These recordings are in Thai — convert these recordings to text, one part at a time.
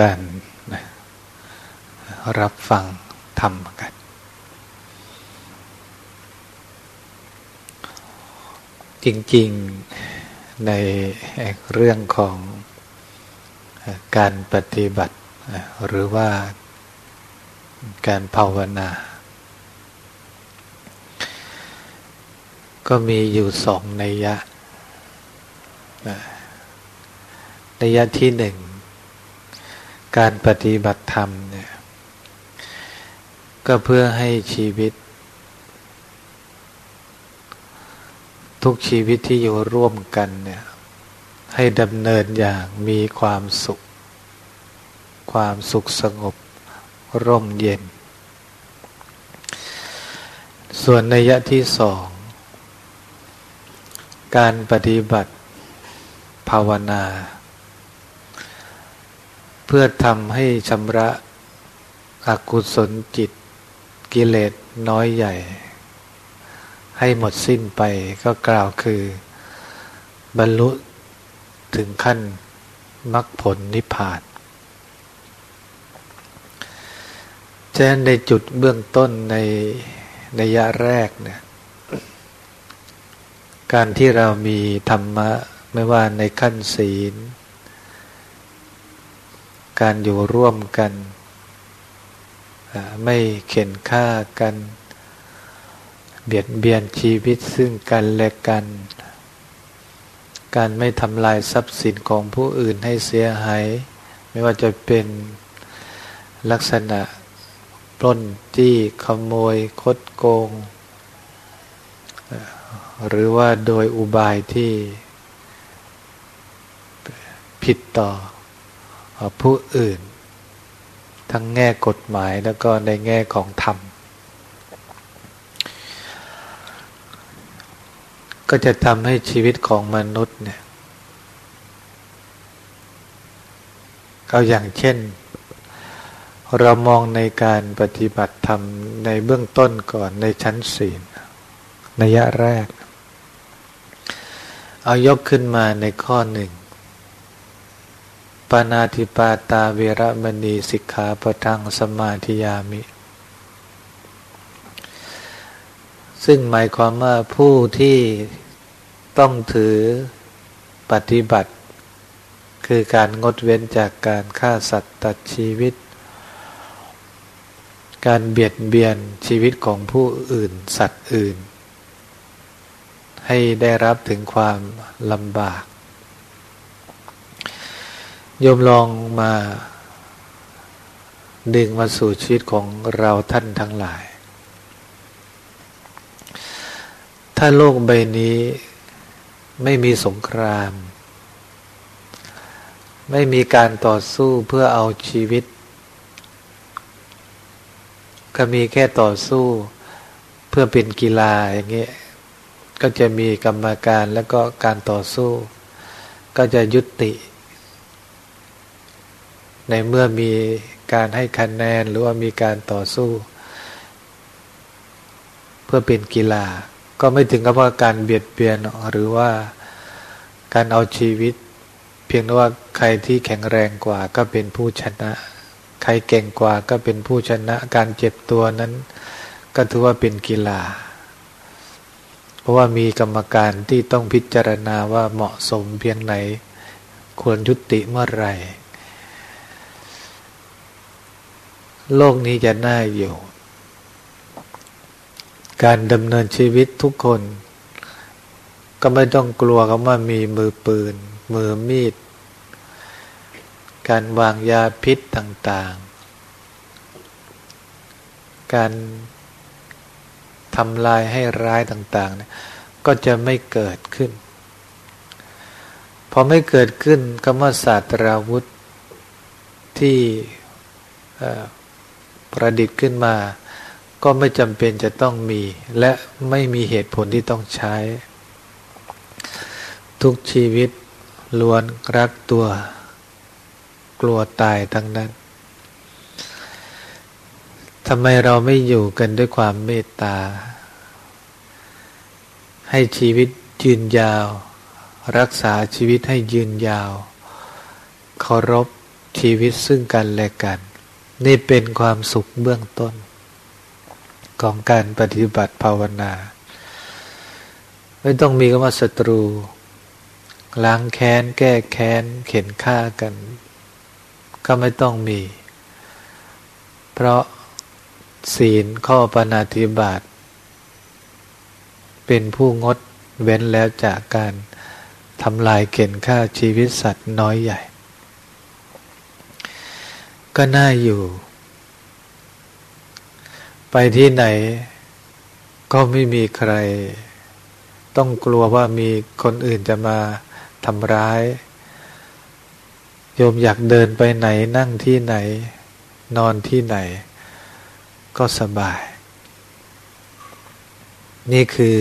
การรับฟังธรรมกัน จริงๆในเรื่องของการปฏิบัติ หรือว่าการภาวนา ก็มีอยู่สองนัยยะนัยยะที่หนึ่ง การปฏิบัติธรรมเนี่ย ก็เพื่อให้ชีวิต ทุกชีวิตที่อยู่ร่วมกันเนี่ย ให้ดำเนินอย่างมีความสุข ความสุขสงบร่มเย็น ส่วนนัยะที่สอง การปฏิบัติภาวนา พื่อทำให้ชำระอกุศลจิตกิเลสน้อยใหญ่ ให้หมดสิ้นไปก็กล่าวคือ บรรลุถึงขั้นมรรคผลนิพพานฉะนั้นในจุดเบื้องต้นในในยะแรกเนี่ยการที่เรามีธรรมะ ไม่ว่าในขั้นศีล การอยู่ร่วมกัน ไม่เข็นฆ่ากัน เบียดเบียนชีวิตซึ่งกันและกัน การไม่ทำลายทรัพย์สินของผู้อื่นให้เสียหาย ไม่ว่าจะเป็นลักษณะปล้นจี้ขโมยคดโกง หรือว่าโดยอุบายที่ผิดต่อ ผู้อื่น ทั้งแง่กฎหมายแล้วก็ในแง่ของธรรม ก็จะทำให้ชีวิตของมนุษย์เนี่ยเอาอย่างเช่น เรามองในการปฏิบัติธรรมในเบื้องต้นก่อนในชั้นศีลนัยะแรก เอายกขึ้นมาในข้อหนึ่ง ปานาธิปาตาเวรมณีสิกขาปทังสมาธิยามิ ซึ่งหมายความว่าผู้ที่ต้องถือปฏิบัติ คือการงดเว้นจากการฆ่าสัตว์ตัดชีวิต การเบียดเบียนชีวิตของผู้อื่นสัตว์อื่น ให้ได้รับถึงความลำบาก โยมลองมาดึงมาสู่ชีวิตของเราท่านทั้งหลาย ถ้าโลกใบนี้ไม่มีสงคราม ไม่มีการต่อสู้เพื่อเอาชีวิต ก็มีแค่ต่อสู้เพื่อเป็นกีฬาอย่างเงี้ยก็จะมีกรรมการแล้วก็การต่อสู้ ก็จะยุติ ในเมื่อมีการให้คะแนนหรือว่ามีการต่อสู้ เพื่อเป็นกีฬา ก็ไม่ถึงกับว่าการเบียดเบียนหรือว่าการเอาชีวิต เพียงว่าใครที่แข็งแรงกว่าก็เป็นผู้ชนะ ใครเก่งกว่าก็เป็นผู้ชนะ การเจ็บตัวนั้น ก็ถือว่าเป็นกีฬา เพราะว่ามีกรรมการที่ต้องพิจารณาว่าเหมาะสมเพียงไหน ควรยุติเมื่อไหร่ โลกนี้จะน่าอยู่ การดำเนินชีวิตทุกคน ก็ไม่ต้องกลัวคำว่ามีมือปืน มือมีด การวางยาพิษต่าง ๆ การทำลายให้ร้ายต่างๆเนี่ยก็จะไม่เกิดขึ้น พอไม่เกิดขึ้นคำว่าศาสตราวุธที่ ประดิษฐ์ขึ้นมา ก็ไม่จำเป็นจะต้องมี และไม่มีเหตุผลที่ต้องใช้ ทุกชีวิตล้วนรักตัว กลัวตายทั้งนั้นทำไมเราไม่อยู่กันด้วยความเมตตา ให้ชีวิตยืนยาว รักษาชีวิตให้ยืนยาว เคารพชีวิตซึ่งกันและกัน นี่เป็นความสุขเบื้องต้น ของการปฏิบัติภาวนา ไม่ต้องมีคำว่าศัตรู ล้างแค้น แก้แค้น เข็นฆ่ากัน ก็ไม่ต้องมี เพราะศีลข้อปนาธิบาตเป็นผู้งดเว้นแล้วจากการทำลายเข็นฆ่าชีวิตสัตว์น้อยใหญ่ ก็น่าอยู่ ไปที่ไหน ก็ไม่มีใคร ต้องกลัวว่ามีคนอื่นจะมาทำร้าย โยมอยากเดินไปไหนนั่งที่ไหน นอนที่ไหน ก็สบาย นี่คือ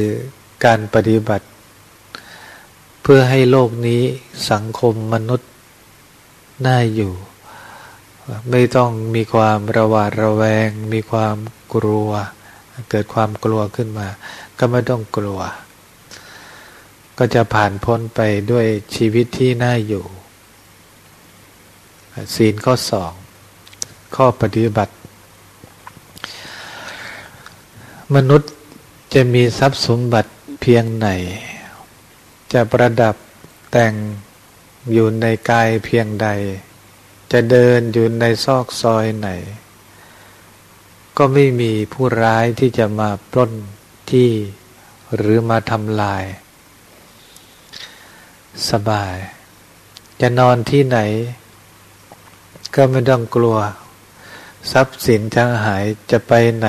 การปฏิบัติ เพื่อให้โลกนี้สังคมมนุษย์น่าอยู่ ไม่ต้องมีความระหวาดระแวง มีความกลัว เกิดความกลัวขึ้นมา ก็ไม่ต้องกลัว ก็จะผ่านพ้นไปด้วยชีวิตที่น่าอยู่ ศีลข้อสองข้อปฏิบัติ มนุษย์จะมีทรัพย์สมบัติเพียงไหน จะประดับแต่งอยู่ในกายเพียงใด จะเดินอยู่ในซอกซอยไหน ก็ไม่มีผู้ร้ายที่จะมาปล้นที่หรือมาทำลาย สบาย จะนอนที่ไหน ก็ไม่ต้องกลัว ทรัพย์สินจะหายจะไปไหน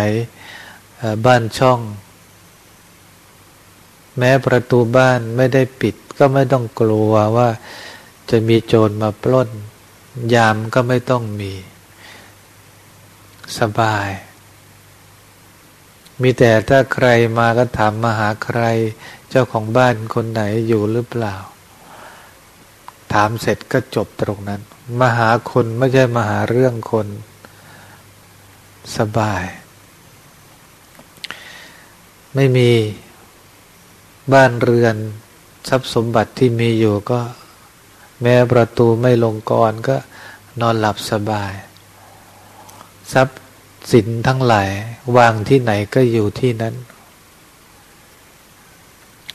บ้านช่อง แม้ประตูบ้านไม่ได้ปิด ก็ไม่ต้องกลัวว่าจะมีโจรมาปล้น ยามก็ไม่ต้องมี สบาย มีแต่ถ้าใครมาก็ถามมาหาใคร เจ้าของบ้านคนไหนอยู่หรือเปล่า ถามเสร็จก็จบตรงนั้น มาหาคนไม่ใช่มาหาเรื่องคน สบาย ไม่มีบ้านเรือนทรัพย์สมบัติที่มีอยู่ก็ แม้ประตูไม่ลงกรก็นอนหลับสบาย ทรัพย์สินทั้งหลายวางที่ไหนก็อยู่ที่นั้น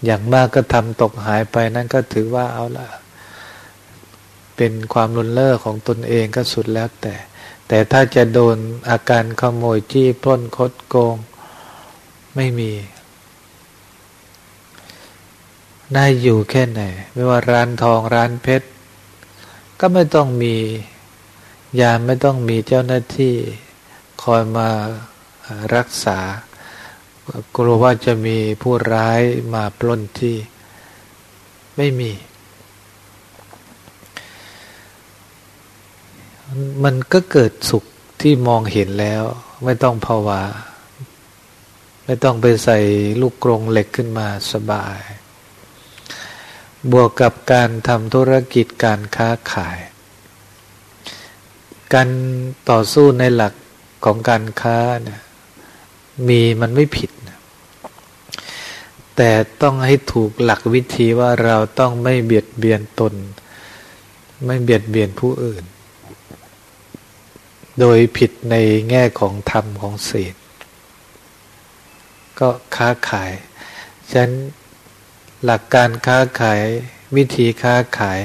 อย่างมากก็ทำตกหายไปนั่นก็ถือว่าเอาละเป็นความรุนเล่อของตนเองก็สุดแล้วแต่ แต่ถ้าจะโดนอาการขโมยจี้ปล้นคดโกง ไม่มีน่าอยู่แค่ไหน ไม่ว่าร้านทองร้านเพชร ก็ไม่ต้องมียามไม่ต้องมีเจ้าหน้าที่คอยมารักษากลัวว่าจะมีผู้ร้ายมาปล้นที่ไม่มี มันก็เกิดสุขที่มองเห็นแล้ว ไม่ต้องภาวาไม่ต้องไปใส่ลูกกรงเหล็กขึ้นมาสบาย บวกกับการทำธุรกิจการค้าขาย การต่อสู้ในหลักของการค้าเนี่ยมีมันไม่ผิดนะแต่ต้องให้ถูกหลักวิธีว่าเราต้องไม่เบียดเบียนตน ไม่เบียดเบียนผู้อื่น โดยผิดในแง่ของธรรมของศีลก็ค้าขายฉัน หลักการค้าขายวิธีค้าขาย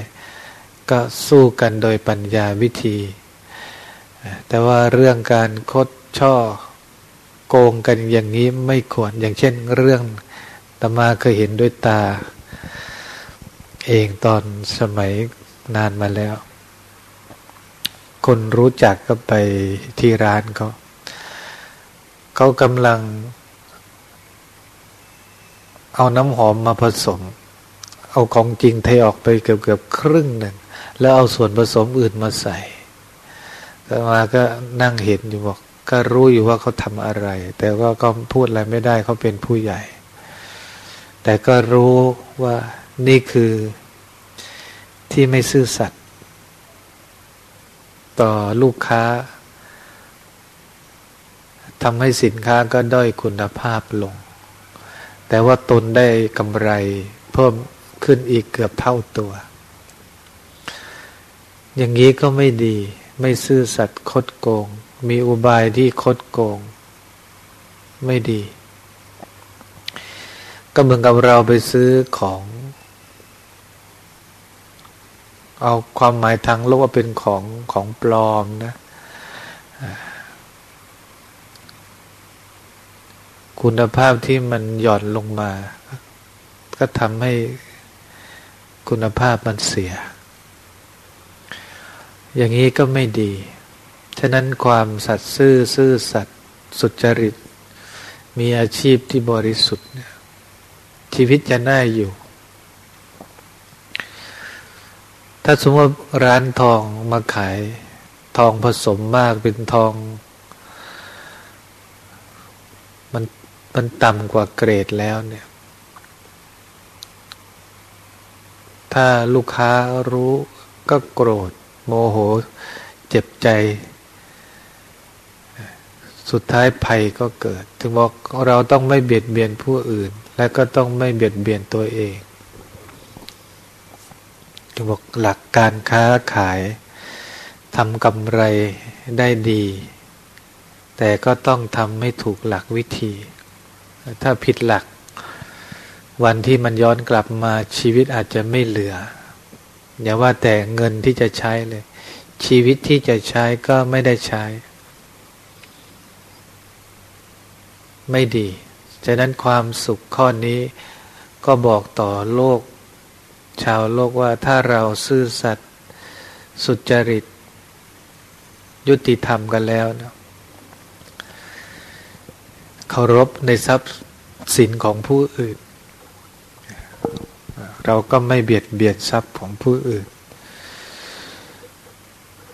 ก็สู้กันโดยปัญญาวิธี แต่ว่าเรื่องการคดช่อโกงกันอย่างนี้ไม่ควรอย่างเช่นเรื่องตมาเคยเห็นด้วยตา เองตอนสมัยนานมาแล้ว คนรู้จักก็ไปที่ร้านเขาเขากำลัง เอาน้ำหอมมาผสม เอาของจริงเทออกไปเกือบเกือบครึ่งหนึ่งแล้วเอาส่วนผสมอื่นมาใส่แต่มาก็นั่งเห็นอยู่บอก ก็รู้อยู่ว่าเขาทำอะไร แต่ว่าก็พูดอะไรไม่ได้เขาเป็นผู้ใหญ่ แต่ก็รู้ว่านี่คือที่ไม่ซื่อสัตย์ต่อลูกค้าทำให้สินค้าก็ด้อยคุณภาพลง แต่ว่าตนได้กำไรเพิ่มขึ้นอีกเกือบเท่าตัว อย่างนี้ก็ไม่ดี ไม่ซื่อสัตย์คดโกง มีอุบายที่คดโกง ไม่ดี ก็เหมือนกับเราไปซื้อของ เอาความหมายทางโลกว่าเป็นของของปลอมนะ คุณภาพที่มันหย่อนลงมา ก็ทำให้คุณภาพมันเสีย อย่างนี้ก็ไม่ดี ฉะนั้นความสัตย์ซื่อซื่อสัตย์สุจริต มีอาชีพที่บริสุทธิ์ชีวิตจะน่าอยู่ ถ้าสมมติร้านทองมาขายทองผสมมากเป็นทอง มันต่ำกว่าเกรดแล้วเนี่ย ถ้าลูกค้ารู้ก็โกรธ โมโห เจ็บใจ สุดท้ายภัยก็เกิด ถึงบอกเราต้องไม่เบียดเบียนผู้อื่น และก็ต้องไม่เบียดเบียนตัวเองถึงบอกหลักการค้าขายทำกำไรได้ดี แต่ก็ต้องทำให้ถูกหลักวิธี ถ้าผิดหลัก วันที่มันย้อนกลับมาชีวิตอาจจะไม่เหลือ อย่าว่าแต่เงินที่จะใช้เลย ชีวิตที่จะใช้ก็ไม่ได้ใช้ ไม่ดีฉะนั้นความสุขข้อนี้ก็บอกต่อโลก ชาวโลกว่าถ้าเราซื่อสัตย์สุจริต ยุติธรรมกันแล้วนะ เคารพในทรัพย์สินของผู้อื่น เราก็ไม่เบียดเบียนทรัพย์ของผู้อื่น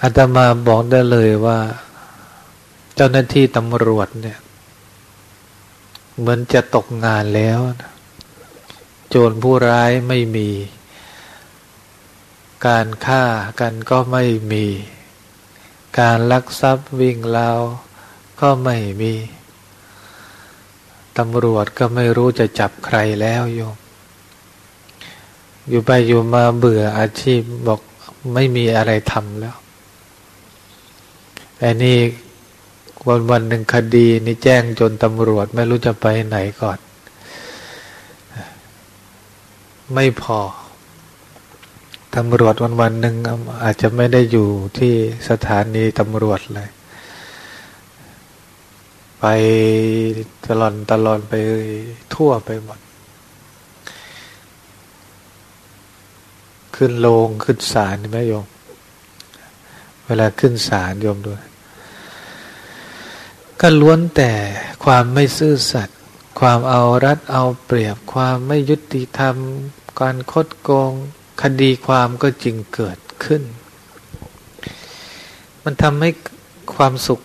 อาตมาบอกได้เลยว่า เจ้าหน้าที่ตำรวจเนี่ย เหมือนจะตกงานแล้ว โจรผู้ร้ายไม่มี การฆ่ากันก็ไม่มี การลักทรัพย์วิ่งราวก็ไม่มี ตำรวจก็ไม่รู้จะจับใครแล้วโยม อยู่ไปอยู่มาเบื่ออาชีพบอกไม่มีอะไรทำแล้วแต่นี่วันวันหนึ่งคดีนี่แจ้งจนตำรวจไม่รู้จะไปไหนก่อน ไม่พอตำรวจวันวันหนึ่งอาจจะไม่ได้อยู่ที่สถานีตำรวจเลย ไปตลอดตลอดไปทั่วไปหมด ขึ้นโลงขึ้นศาลไหมโยม เวลาขึ้นศาลโยมด้วย ก็ล้วนแต่ความไม่ซื่อสัตย์ความเอารัดเอาเปรียบความไม่ยุติธรรม การคดโกงคดีความก็จริงเกิดขึ้น มันทำให้ความสุข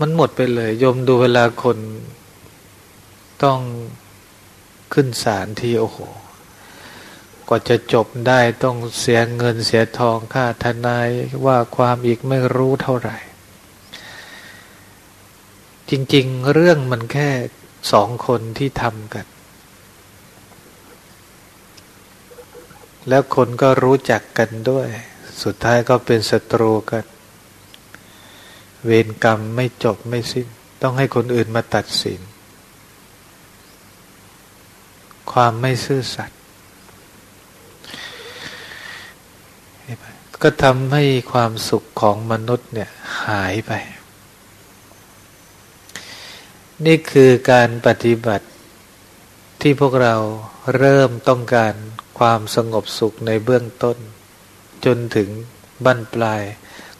มันหมดไปเลยโยมดูเวลาคนต้องขึ้นศาลที่โอ้โห กว่าจะจบได้ต้องเสียเงินเสียทองค่าทนายว่าความอีกไม่รู้เท่าไหร่ จริง ๆ เรื่องมันแค่สองคนที่ทำกัน แล้วคนก็รู้จักกันด้วย สุดท้ายก็เป็นศัตรูกัน เวรกรรมไม่จบไม่สิ้น ต้องให้คนอื่นมาตัดสิน ความไม่ซื่อสัตย์ก็ทำให้ความสุขของมนุษย์เนี่ยหายไป นี่คือการปฏิบัติที่พวกเราเริ่มต้องการความสงบสุขในเบื้องต้น จนถึงบั้นปลาย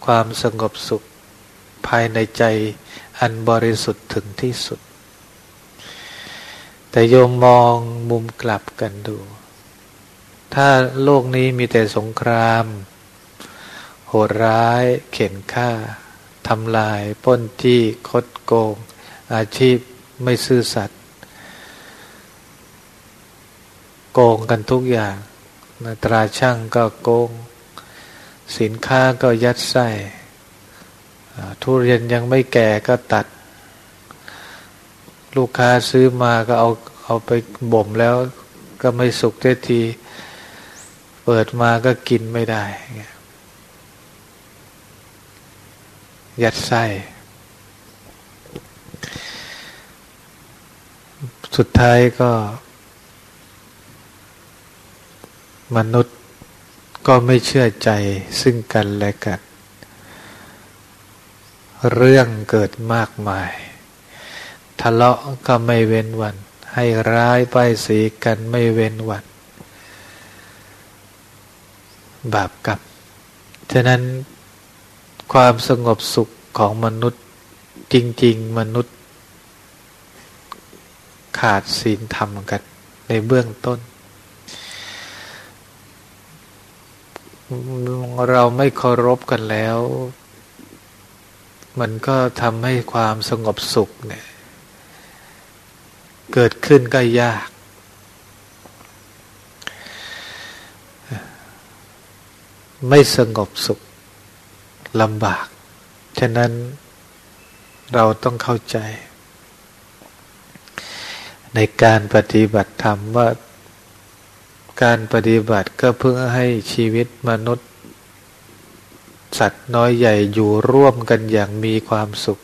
ความสงบสุข ภายในใจอันบริสุทธิ์ถึงที่สุด แต่โยมมองมุมกลับกันดู ถ้าโลกนี้มีแต่สงคราม โหดร้าย เข็นฆ่าทำลาย ป้นที่คดโกง อาชีพไม่ซื่อสัตย์โกงกันทุกอย่างตราช่างก็โกง สินค้าก็ยัดไส้ ทุเรียนยังไม่แก่ก็ตัด ลูกค้าซื้อมาก็เอาเอาไปบ่มแล้ว ก็ไม่สุกได้ที เปิดมาก็กินไม่ได้ ยัดไส้สุดท้ายก็ มนุษย์ก็ไม่เชื่อใจซึ่งกันและกัน เรื่องเกิดมากมาย ทะเลาะก็ไม่เว้นวัน ให้ร้ายป้ายสีกันไม่เว้นวัน บาปกับฉะนั้นความสงบสุขของมนุษย์จริง ๆ มนุษย์ ขาดศีลธรรมกัน ในเบื้องต้น เราไม่เคารพกันแล้ว มันก็ทำให้ความสงบสุขเนี่ย เกิดขึ้นก็ยาก ไม่สงบสุขลำบาก ฉะนั้นเราต้องเข้าใจ ในการปฏิบัติธรรมว่าการปฏิบัติก็เพื่อให้ชีวิตมนุษย์ สัตว์น้อยใหญ่อยู่ร่วมกันอย่างมีความสุข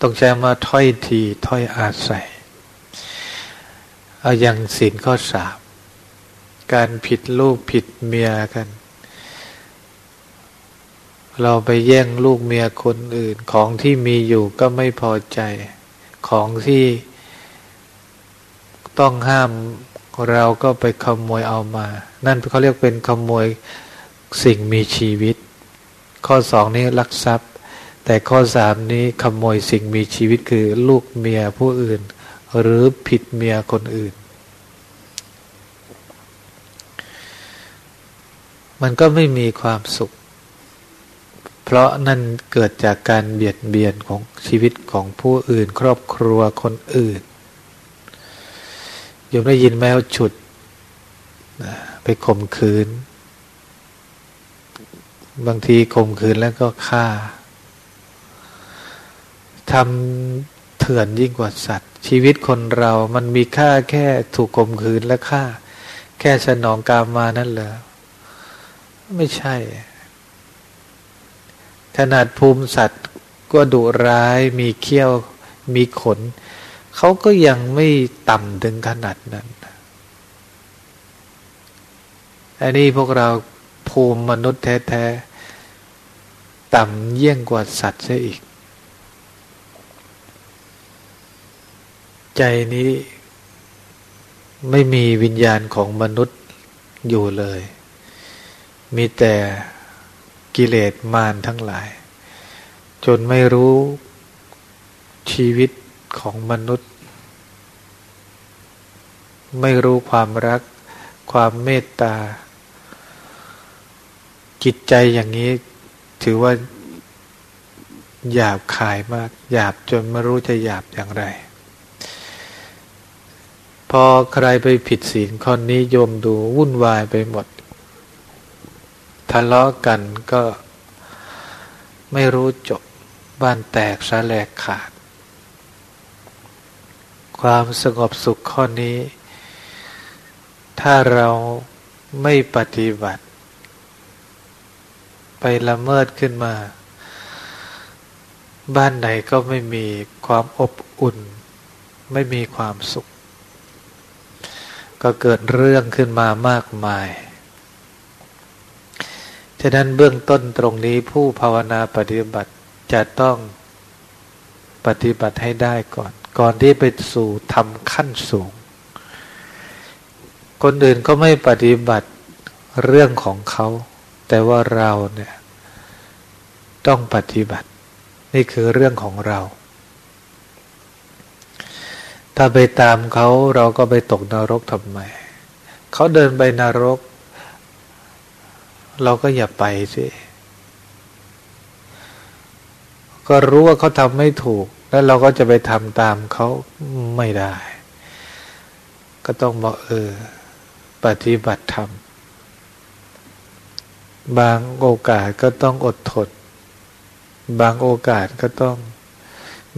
ต้องใช้มาถ้อยทีถ้อยอาศัย เอาอย่างศีลข้อสามการผิดลูกผิดเมียกัน เราไปแย่งลูกเมียคนอื่นของที่มีอยู่ก็ไม่พอใจ ของที่ต้องห้ามเราก็ไปขโมยเอามา นั่นเขาเรียกเป็นขโมยสิ่งมีชีวิต ข้อสองนี้ลักทรัพย์ แต่ข้อสามนี้ขโมยสิ่งมีชีวิตคือลูกเมียผู้อื่น หรือผิดเมียคนอื่น มันก็ไม่มีความสุข เพราะนั่นเกิดจากการเบียดเบียนของชีวิตของผู้อื่น ครอบครัวคนอื่นยมได้ยินแมวฉุด ไปข่มขืน บางทีข่มขืนแล้วก็ฆ่าทำเถื่อนยิ่งกว่าสัตว์ ชีวิตคนเรามันมีค่าแค่ถูกข่มขืนและฆ่า แค่สนองกามมานั่นเหรอไม่ใช่ ขนาดภูมิสัตว์ก็ดุร้ายมีเขี้ยวมีขน เขาก็ยังไม่ต่ำถึงขนาดนั้น อันนี้พวกเรา ภูมิมนุษย์แท้ๆ ต่ำเยี่ยงกว่าสัตว์เสียอีก ใจนี้ไม่มีวิญญาณของมนุษย์อยู่เลย มีแต่กิเลสมารทั้งหลาย จนไม่รู้ชีวิตของมนุษย์ ไม่รู้ความรัก ความเมตตา จิตใจอย่างนี้ถือว่าหยาบคายมาก หยาบจนไม่รู้จะหยาบอย่างไร พอใครไปผิดศีลข้อนี้โยมดูวุ่นวายไปหมดทะเลาะกันก็ไม่รู้จบบ้านแตกสาแหลกขาด ความสงบสุขข้อนี้ ถ้าเราไม่ปฏิบัติ ไปละเมิดขึ้นมา บ้านไหนก็ไม่มีความอบอุ่น ไม่มีความสุข ก็เกิดเรื่องขึ้นมามากมาย ฉะนั้นเบื้องต้นตรงนี้ผู้ภาวนาปฏิบัติจะต้องปฏิบัติให้ได้ก่อน ก่อนที่ไปสู่ทำขั้นสูง คนอื่นก็ไม่ปฏิบัติเรื่องของเขา แต่ว่าเราเนี่ยต้องปฏิบัติ นี่คือเรื่องของเรา ถ้าไปตามเขาเราก็ไปตกนรกทำไมเขาเดินไปนรก เราก็อย่าไปสิก็รู้ว่าเขาทำไม่ถูก แล้วเราก็จะไปทำตามเขาไม่ได้ ก็ต้องบอกเออ ปฏิบัติธรรม บางโอกาสก็ต้องอดทน บางโอกาสก็ต้อง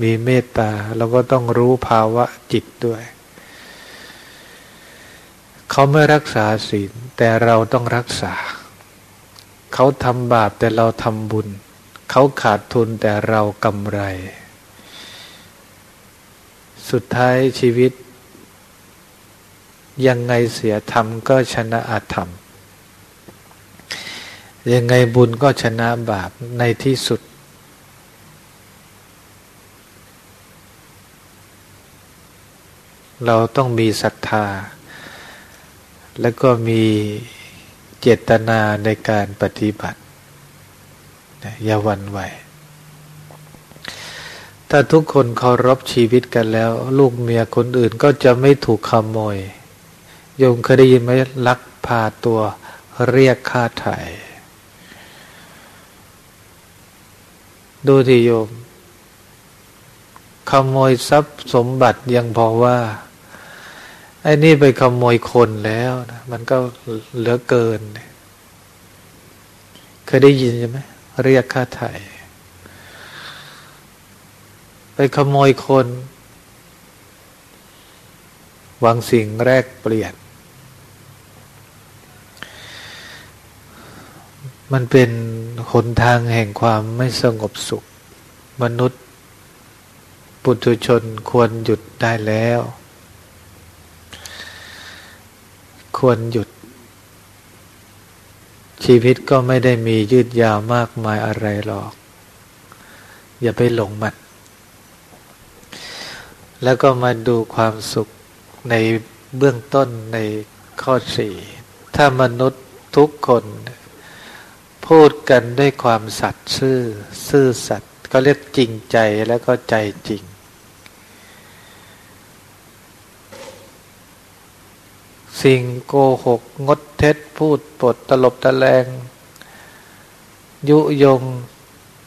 มีเมตตาเราก็ต้องรู้ภาวะจิตด้วยเขเขาไม่รักษาศีลแต่เราต้องรักษา เขาทำบาปแต่เราทำบุญ เขาขาดทุนแต่เรากำไร สุดท้ายชีวิต ยังไงเสียธรรมก็ชนะอาธรรม ยังไงบุญก็ชนะบาปในที่สุด เราต้องมีศรัทธา แล้วก็มีเจตนาในการปฏิบัติ อย่าวันไหว ถ้าทุกคนเคารพชีวิตกันแล้ว ลูกเมียคนอื่นก็จะไม่ถูกขโมย โยมเคยได้ยินไหมลักพาตัวเรียกค่าไถ่ ดูที่โยม ขโมยทรัพย์สมบัติยังพอว่าไอ้นี่ไปขโมยคนแล้วนะมันก็เหลือเกิน เคยได้ยินใช่ไหมเรียกค่าไถ่ไปขโมยคนหวังสิ่งแรกเปลี่ยน มันเป็นหนทางแห่งความไม่สงบสุข มนุษย์ ปุถุชนควรหยุดได้แล้ว ควรหยุด ชีวิตก็ไม่ได้มียืดยาวมากมายอะไรหรอก อย่าไปหลงมัน แล้วก็มาดูความสุขในเบื้องต้นในข้อสี่ถ้ามนุษย์ทุกคน พูดกันด้วยความสัตย์ซื่อ ซื่อสัตย์ก็เรียกจริงใจแล้วก็ใจจริง สิ่งโกหก งดเท็จพูดปดตลบตะแลง ยุยง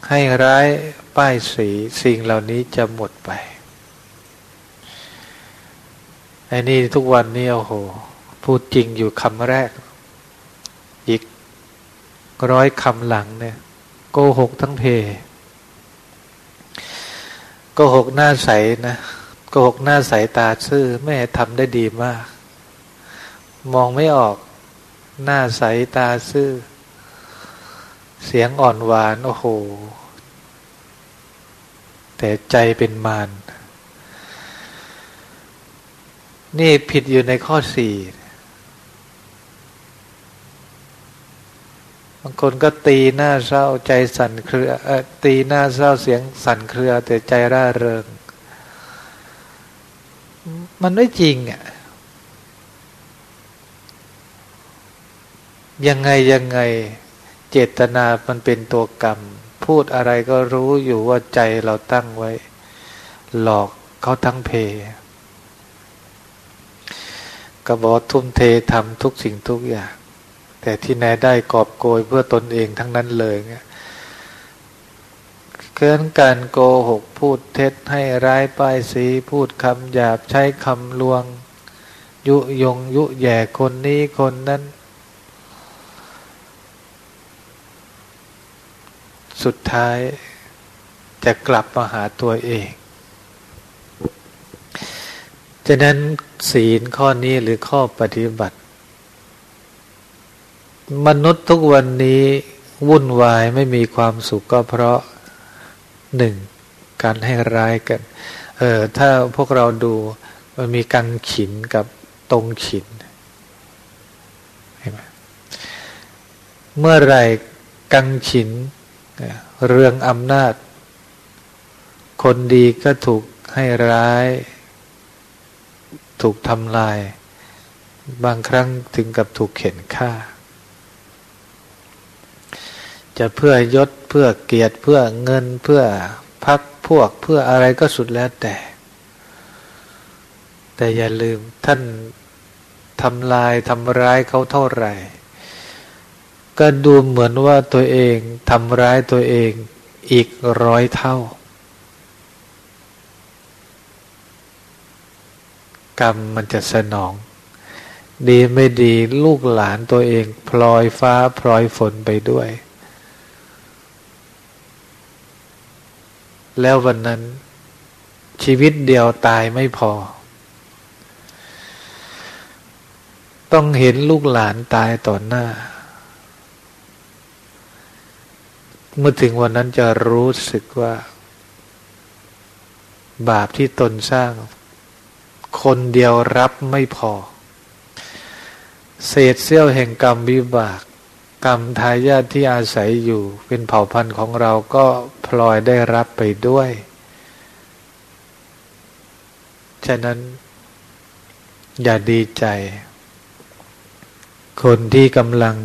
ให้ร้ายป้ายสีสิ่งเหล่านี้จะหมดไปไอ้นี่ทุกวันนี้โอ้โห พูดจริงอยู่คำแรกอีก ร้อยคำหลังเนี่ยโกหกทั้งเพโกหกหน้าใสนะโกหกหน้าใสตาซื่อแม่ทำได้ดีมาก มองไม่ออก หน้าใสตาซื่อ เสียงอ่อนหวาน โอ้โห แต่ใจเป็นมารนี่ผิดอยู่ในข้อสี่ บางคนก็ตีหน้าเศร้าใจสั่นเครืออตีหน้าเศร้าเสียงสั่นเครือ แต่ใจร่าเริง มันไม่จริงอะยังไงยังไงเจตนามันเป็นตัวกรรม พูดอะไรก็รู้อยู่ว่าใจเราตั้งไว้ หลอกเขาทั้งเพก็บอกทุ่มเททำทุกสิ่งทุกอย่าง แต่ที่ไหนได้กอบโกยเพื่อตนเองทั้งนั้นเลยเงี้ยเกินการโกหกพูดเท็จให้ร้ายป้ายสีพูดคำหยาบใช้คำลวง ยุยงยุแย่คนนี้คนนั้น สุดท้ายจะกลับมาหาตัวเองฉะนั้นศีลข้อนี้หรือข้อปฏิบัติ มนุษย์ทุกวันนี้วุ่นวายไม่มีความสุขก็เพราะหนึ่งการให้ร้ายกัน เออถ้าพวกเราดูมันมีกังขินกับตรงขินเห็นไหมเมื่อไรกังขินเรื่องอำนาจ คนดีก็ถูกให้ร้าย ถูกทำลาย บางครั้งถึงกับถูกเข็นฆ่า จะเพื่อยศเพื่อเกียรติเพื่อเงินเพื่อพักพวกเพื่ออะไรก็สุดแล้วแต่ แต่อย่าลืมท่านทำลายทำร้ายเขาเท่าไหร่ ก็ดูเหมือนว่าตัวเองทำร้ายตัวเองอีกร้อยเท่า กรรมมันจะสนอง ดีไม่ดีลูกหลานตัวเอง พลอยฟ้าพลอยฝนไปด้วย แล้ววันนั้น ชีวิตเดียวตายไม่พอ ต้องเห็นลูกหลานตายต่อหน้า เมื่อถึงวันนั้นจะรู้สึกว่า บาปที่ตนสร้าง คนเดียวรับไม่พอ เศษเสี้ยวแห่งกรรมวิบาก กรรมทายาทที่อาศัยอยู่ เป็นเผ่าพันธุ์ของเราก็พลอยได้รับไปด้วย ฉะนั้น อย่าดีใจ คนที่กำลัง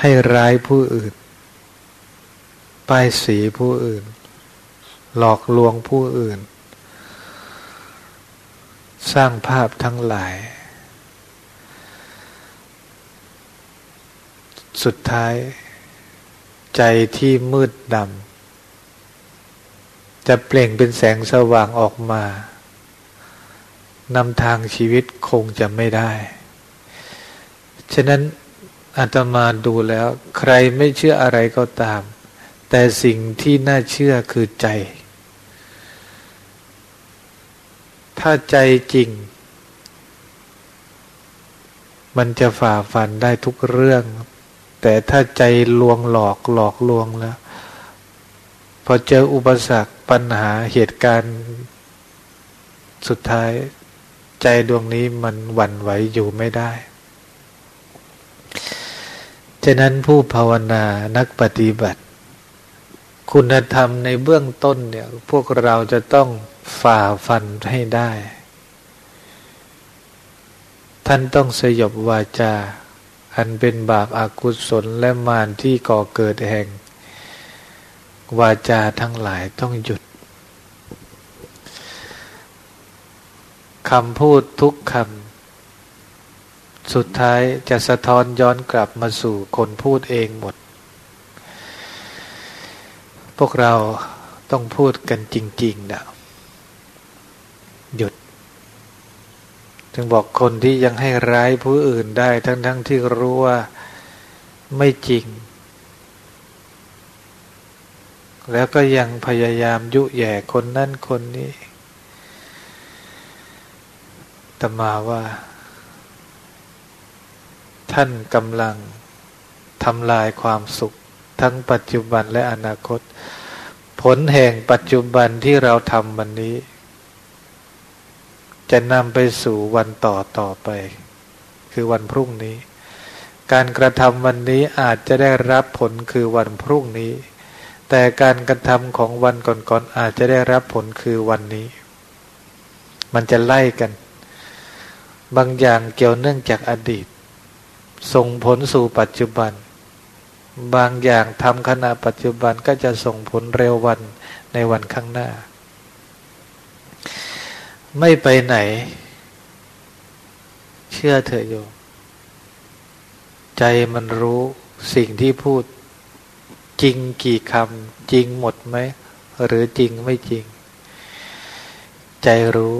ให้ร้ายผู้อื่น ป้ายสีผู้อื่น หลอกลวงผู้อื่น สร้างภาพทั้งหลาย สุดท้าย ใจที่มืดดำจะเปล่งเป็นแสงสว่างออกมานำทางชีวิตคงจะไม่ได้ ฉะนั้นอาตมาดูแล้ว ใครไม่เชื่ออะไรก็ตาม แต่สิ่งที่น่าเชื่อคือใจ ถ้าใจจริง มันจะฝ่าฟันได้ทุกเรื่อง แต่ถ้าใจลวงหลอกหลอกลวงแล้ว พอเจออุปสรรคปัญหาเหตุการณ์ สุดท้ายใจดวงนี้มันหวั่นไหวอยู่ไม่ได้ ฉะนั้นผู้ภาวนานักปฏิบัติ คุณธรรมในเบื้องต้นเนี่ยพวกเราจะต้องฝ่าฟันให้ได้ ท่านต้องสยบวาจา อันเป็นบาปอากุศลและมารที่ก่อเกิดแห่ง วาจาทั้งหลายต้องหยุดคำพูดทุกคำสุดท้ายจะสะท้อนย้อนกลับมาสู่คนพูดเองหมด พวกเราต้องพูดกันจริง ๆ นะ หยุด ถึงบอกคนที่ยังให้ร้ายผู้อื่นได้ ทั้งๆทที่รู้ว่าไม่จริง แล้วก็ยังพยายามยุแย่คนนั่นคนนี้ตมาว่า ท่านกำลังทำลายความสุข ทั้งปัจจุบันและอนาคต ผลแห่งปัจจุบันที่เราทำวันนี้ จะนำไปสู่วันต่อต่อไป คือวันพรุ่งนี้ การกระทำวันนี้อาจจะได้รับผลคือวันพรุ่งนี้ แต่การกระทำของวันก่อนๆอาจจะได้รับผลคือวันนี้ มันจะไล่กัน บางอย่างเกี่ยวเนื่องจากอดีต ส่งผลสู่ปัจจุบัน บางอย่างทำขณะปัจจุบันก็จะส่งผลเร็ววันในวันข้างหน้า ไม่ไปไหน เชื่อเถอะโยมใจมันรู้สิ่งที่พูด จริงกี่คำจริงหมดไหม หรือจริงไม่จริง ใจรู้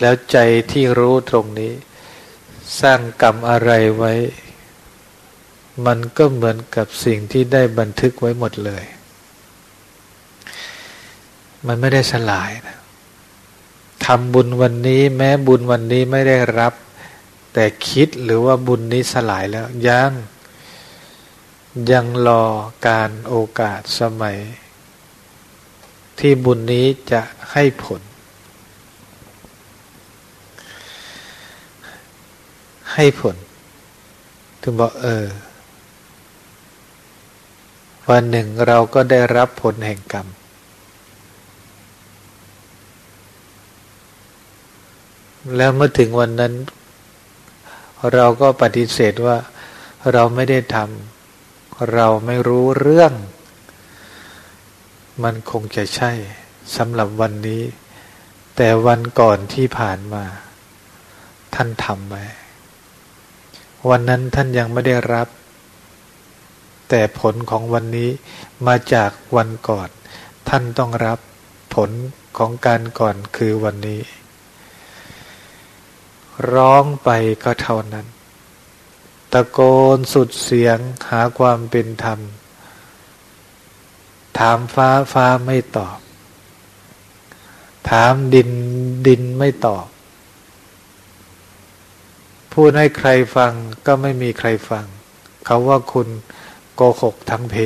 แล้วใจที่รู้ตรงนี้ สร้างกรรมอะไรไว้ มันก็เหมือนกับสิ่งที่ได้บันทึกไว้หมดเลย มันไม่ได้สลายนะทำบุญวันนี้แม้บุญวันนี้ไม่ได้รับ แต่คิดหรือว่าบุญนี้สลายแล้วยังยังรอการโอกาสสมัย ที่บุญนี้จะให้ผล ให้ผล ถึงบอกเออ วันหนึ่งเราก็ได้รับผลแห่งกรรม แล้วเมื่อถึงวันนั้น เราก็ปฏิเสธว่า เราไม่ได้ทำเราไม่รู้เรื่อง มันคงจะใช่สำหรับวันนี้ แต่วันก่อนที่ผ่านมา ท่านทำไว้วันนั้นท่านยังไม่ได้รับ แต่ผลของวันนี้มาจากวันก่อน ท่านต้องรับผลของการก่อนคือวันนี้ ร้องไปก็เท่านั้น ตะโกนสุดเสียงหาความเป็นธรรม ถามฟ้าฟ้าไม่ตอบ ถามดินดินไม่ตอบ พูดให้ใครฟังก็ไม่มีใครฟัง เขาว่าคุณโกหกทั้งเพ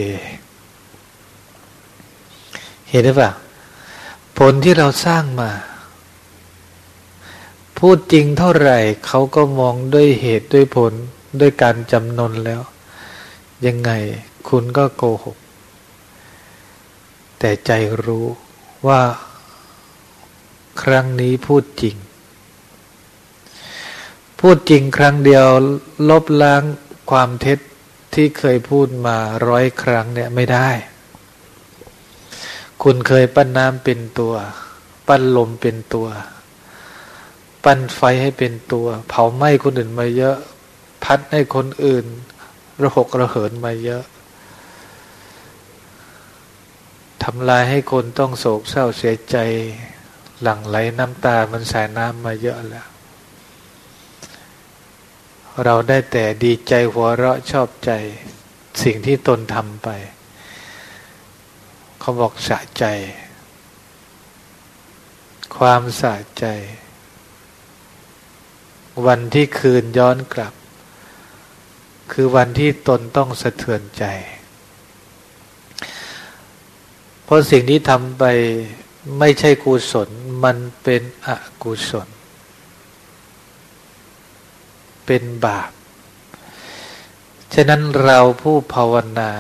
เห็นหรือเปล่าผลที่เราสร้างมา พูดจริงเท่าไหร่เขาก็มองด้วยเหตุด้วยผลด้วยการจำนนแล้ว ยังไงคุณก็โกหก แต่ใจรู้ว่า ครั้งนี้พูดจริง พูดจริงครั้งเดียวลบล้างความเท็จที่เคยพูดมาร้อยครั้งเนี่ยไม่ได้ คุณเคยปั้นน้ำเป็นตัว ปั้นลมเป็นตัว ปั้นไฟให้เป็นตัว เผาไหม้คนอื่นมาเยอะ พัดให้คนอื่น ระหกระเหินมาเยอะทำลายให้คนต้องโศกเศร้าเสียใจหลั่งไหลน้ำตามันสายน้ำมาเยอะแล้ว เราได้แต่ดีใจหัวเราะชอบใจ สิ่งที่ตนทำไป เขาบอกสะใจ ความสะใจ วันที่คืนย้อนกลับ คือวันที่ตนต้องสะเทือนใจ เพราะสิ่งที่ทำไปไม่ใช่กุศล มันเป็นอกุศล เป็นบาป ฉะนั้นเราผู้ภาวนา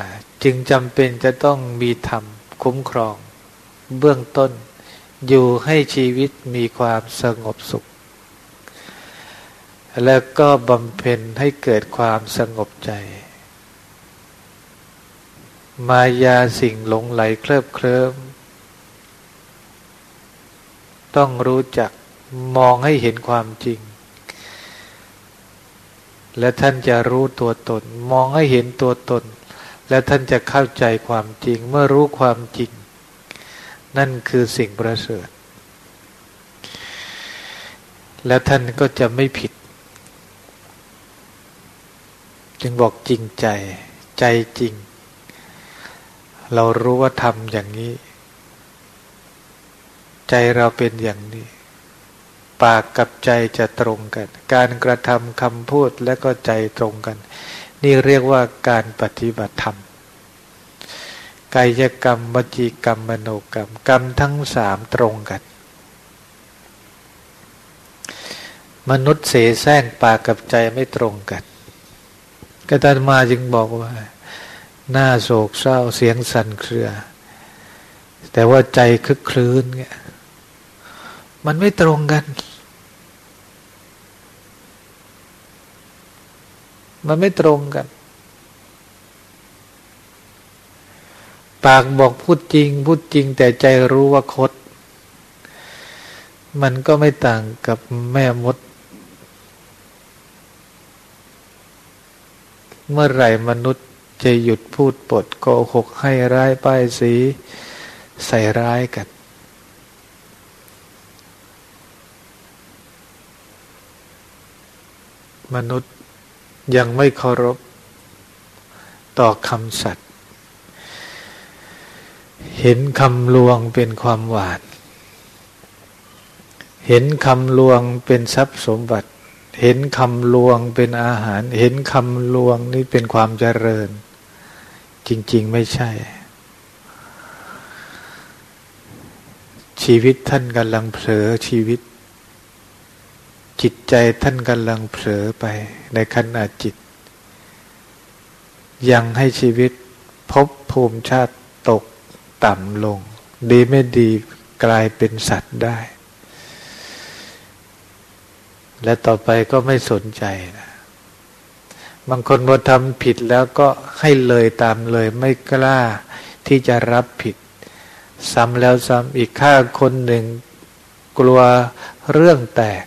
จึงจำเป็นจะต้องมีธรรมคุ้มครอง เบื้องต้นอยู่ให้ชีวิตมีความสงบสุข แล้วก็บำเพ็ญให้เกิดความสงบใจ มายาสิ่งหลงไหลเคลิบเคลิ้มต้องรู้จักมองให้เห็นความจริง และท่านจะรู้ตัวตน มองให้เห็นตัวตน และท่านจะเข้าใจความจริง เมื่อรู้ความจริง นั่นคือสิ่งประเสริฐ แล้วท่านก็จะไม่ผิด จึงบอกจริงใจ ใจจริง เรารู้ว่าทำอย่างนี้ ใจเราเป็นอย่างนี้ ปากกับใจจะตรงกัน การกระทำคำพูดและก็ใจตรงกัน นี่เรียกว่าการปฏิบัติธรรมกายกรรมวจีกรรมมโนกรรม กรรมทั้งสามตรงกัน มนุษย์เสแสร้งปากกับใจไม่ตรงกัน กตันมาจึงบอกว่า หน้าโศกเศร้าเสียงสั่นเครือ แต่ว่าใจคึกคลื้นเงี้ยมันไม่ตรงกัน มันไม่ตรงกัน ปากบอกพูดจริง พูดจริง แต่ใจรู้ว่าคด มันก็ไม่ต่างกับแม่มด เมื่อไหร่มนุษย์จะหยุดพูดปดโกหกให้ร้ายป้ายสีใส่ร้ายกัน มนุษย์ยังไม่เคารพต่อคำสัตย์เห็นคำลวงเป็นความหวาน เห็นคำลวงเป็นทรัพย์สมบัติ เห็นคำลวงเป็นอาหาร เห็นคำลวงนี่เป็นความเจริญ จริง ๆ ไม่ใช่ ชีวิตท่านกำลังเผลอชีวิต จิตใจท่านกำลังเผลอไป ในขณะจิต ยังให้ชีวิตพบภูมิชาติตกต่ำลง ดีไม่ดีกลายเป็นสัตว์ได้ และต่อไปก็ไม่สนใจนะบางคนพอทำผิดแล้วก็ให้เลยตามเลยไม่กล้าที่จะรับผิด ซ้ำแล้วซ้ำอีกข้าคนหนึ่งกลัวเรื่องแตก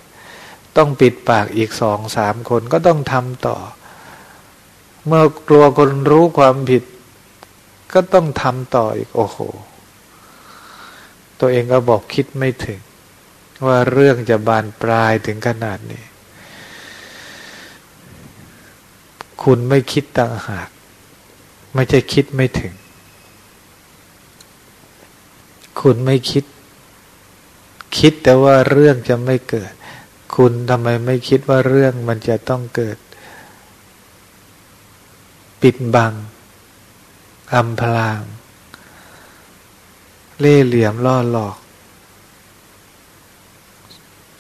ต้องปิดปากอีกสองสามคนก็ต้องทำต่อ เมื่อกลัวคนรู้ความผิด ก็ต้องทำต่ออีกโอ้โห ตัวเองก็บอกคิดไม่ถึง ว่าเรื่องจะบานปลายถึงขนาดนี้ คุณไม่คิดต่างหาก ไม่ใช่คิดไม่ถึง คุณไม่คิด คิดแต่ว่าเรื่องจะไม่เกิด คุณทำไมไม่คิดว่าเรื่องมันจะต้องเกิด ปิดบังอำพราง เล่เหลี่ยมล่อหลอก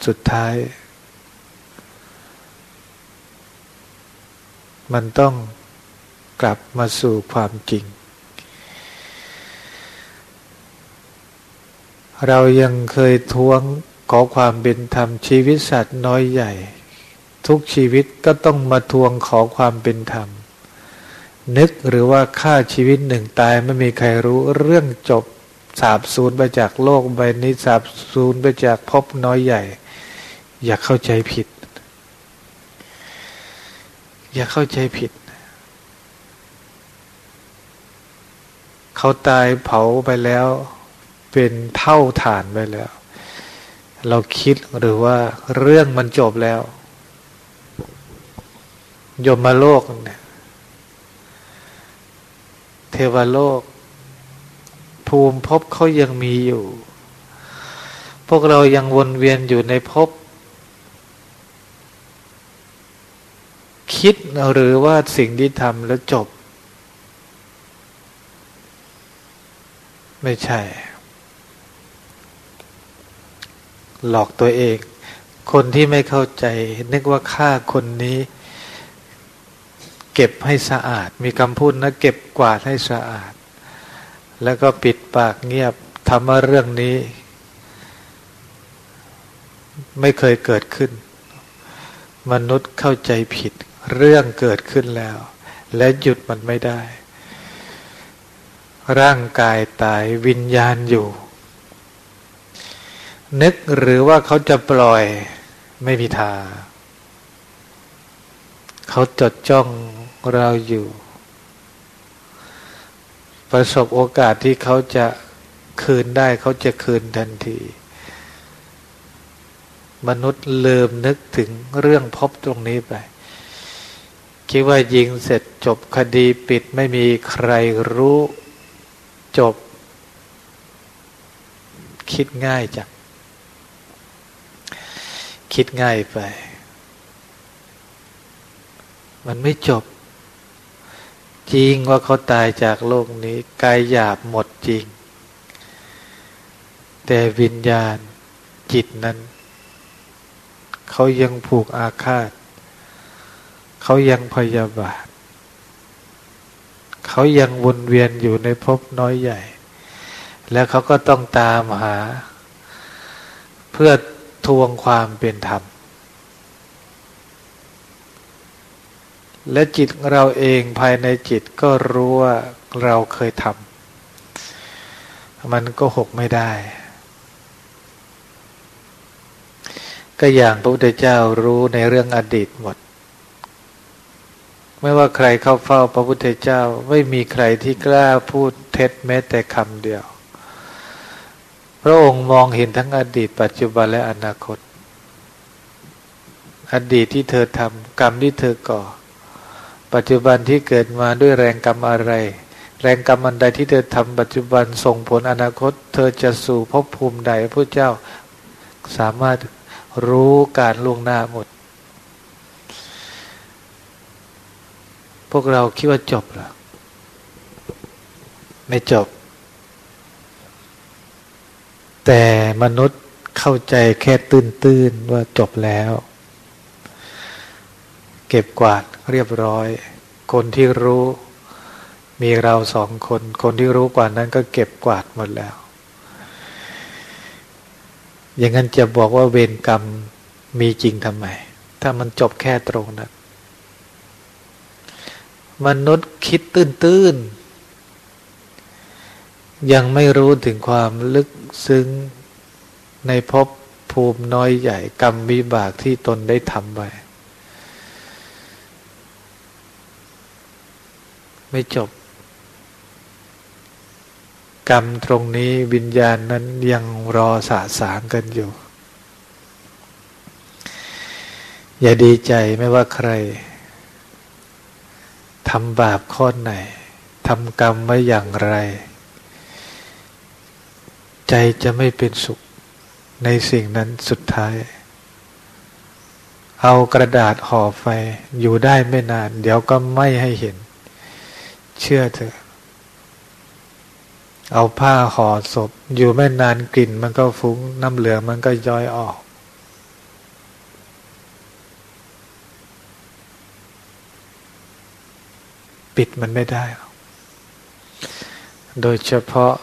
สุดท้าย มันต้องกลับมาสู่ความจริง เรายังเคยท้วงขอความเป็นธรรมชีวิตสัตว์น้อยใหญ่ ทุกชีวิตก็ต้องมาทวงขอความเป็นธรรม นึกหรือว่าฆ่าชีวิตหนึ่งตายไม่มีใครรู้เรื่องจบสาบสูญไปจากโลกใบนี้สาบสูญไปจากพบน้อยใหญ่ อย่าเข้าใจผิด อย่าเข้าใจผิด เขาตายเผาไปแล้ว เป็นเท่าฐานไปแล้ว เราคิดหรือว่าเรื่องมันจบแล้วยมมาโลกเนี่ยเทวโลก ภูมิภพเขายังมีอยู่ พวกเรายังวนเวียนอยู่ในภพคิด หรือว่าสิ่งที่ทำแล้วจบ ไม่ใช่ หลอกตัวเอง คนที่ไม่เข้าใจ นึกว่าฆ่าคนนี้ เก็บให้สะอาด มีคำพูดนะเก็บกวาดให้สะอาด แล้วก็ปิดปากเงียบทำว่าเรื่องนี้ ไม่เคยเกิดขึ้นมนุษย์เข้าใจผิด เรื่องเกิดขึ้นแล้ว และหยุดมันไม่ได้ ร่างกายตายวิญญาณอยู่ นึกหรือว่าเขาจะปล่อยไม่มีทางเขาจดจ้องเราอยู่ ประสบโอกาสที่เขาจะคืนได้เขาจะคืนทันที มนุษย์ลืมนึกถึงเรื่องพบตรงนี้ไป คิดว่ายิงเสร็จจบคดีปิดไม่มีใครรู้จบ คิดง่ายจังคิดง่ายไป มันไม่จบ จริงว่าเขาตายจากโลกนี้กายหยาบหมดจริง แต่วิญญาณจิตนั้น เขายังผูกอาฆาต เขายังพยาบาท เขายังวนเวียนอยู่ในภพน้อยใหญ่ แล้วเขาก็ต้องตามหา เพื่อทวงความเป็นธรรม และจิตเราเองภายในจิตก็รู้ว่าเราเคยทำมันก็หกไม่ได้ ก็อย่างพระพุทธเจ้ารู้ในเรื่องอดีตหมด ไม่ว่าใครเข้าเฝ้าพระพุทธเจ้า ไม่มีใครที่กล้าพูดเท็จแม้แต่คำเดียว พระองค์มองเห็นทั้งอดีต ปัจจุบันและอนาคต อดีตที่เธอทำกรรมที่เธอก่อ ปัจจุบันที่เกิดมาด้วยแรงกรรมอะไร แรงกรรมอันใดที่เธอทำปัจจุบันส่งผลอนาคต เธอจะสู่ภพภูมิใดพระเจ้าสามารถรู้การล่วงหน้าหมด พวกเราคิดว่าจบหรอไม่จบ แต่มนุษย์เข้าใจแค่ตื้นๆว่าจบแล้ว เก็บกวาดเรียบร้อย คนที่รู้มีเราสองคน คนที่รู้กว่านั้นก็เก็บกวาดหมดแล้ว อย่างนั้นจะบอกว่าเวรกรรมมีจริงทำไม ถ้ามันจบแค่ตรงนั้น มนุษย์คิดตื้นๆ ยังไม่รู้ถึงความลึกซึ้งในภพภูมิน้อยใหญ่กรรมวิบากที่ตนได้ทำไปไม่จบ กรรมตรงนี้วิญญาณนั้นยังรอสาสางกันอยู่ อย่าดีใจไม่ว่าใคร ทำบาปข้อไหนทำกรรมไว้อย่างไร ใจจะไม่เป็นสุขในสิ่งนั้นสุดท้าย เอากระดาษห่อไฟอยู่ได้ไม่นาน เดี๋ยวก็ไม่ให้เห็น เชื่อเถอะ เอาผ้าห่อศพ อยู่ไม่นานกลิ่นมันก็ฟุ้งน้ำเหลืองมันก็ย้อยออก ปิดมันไม่ได้ โดยเฉพาะ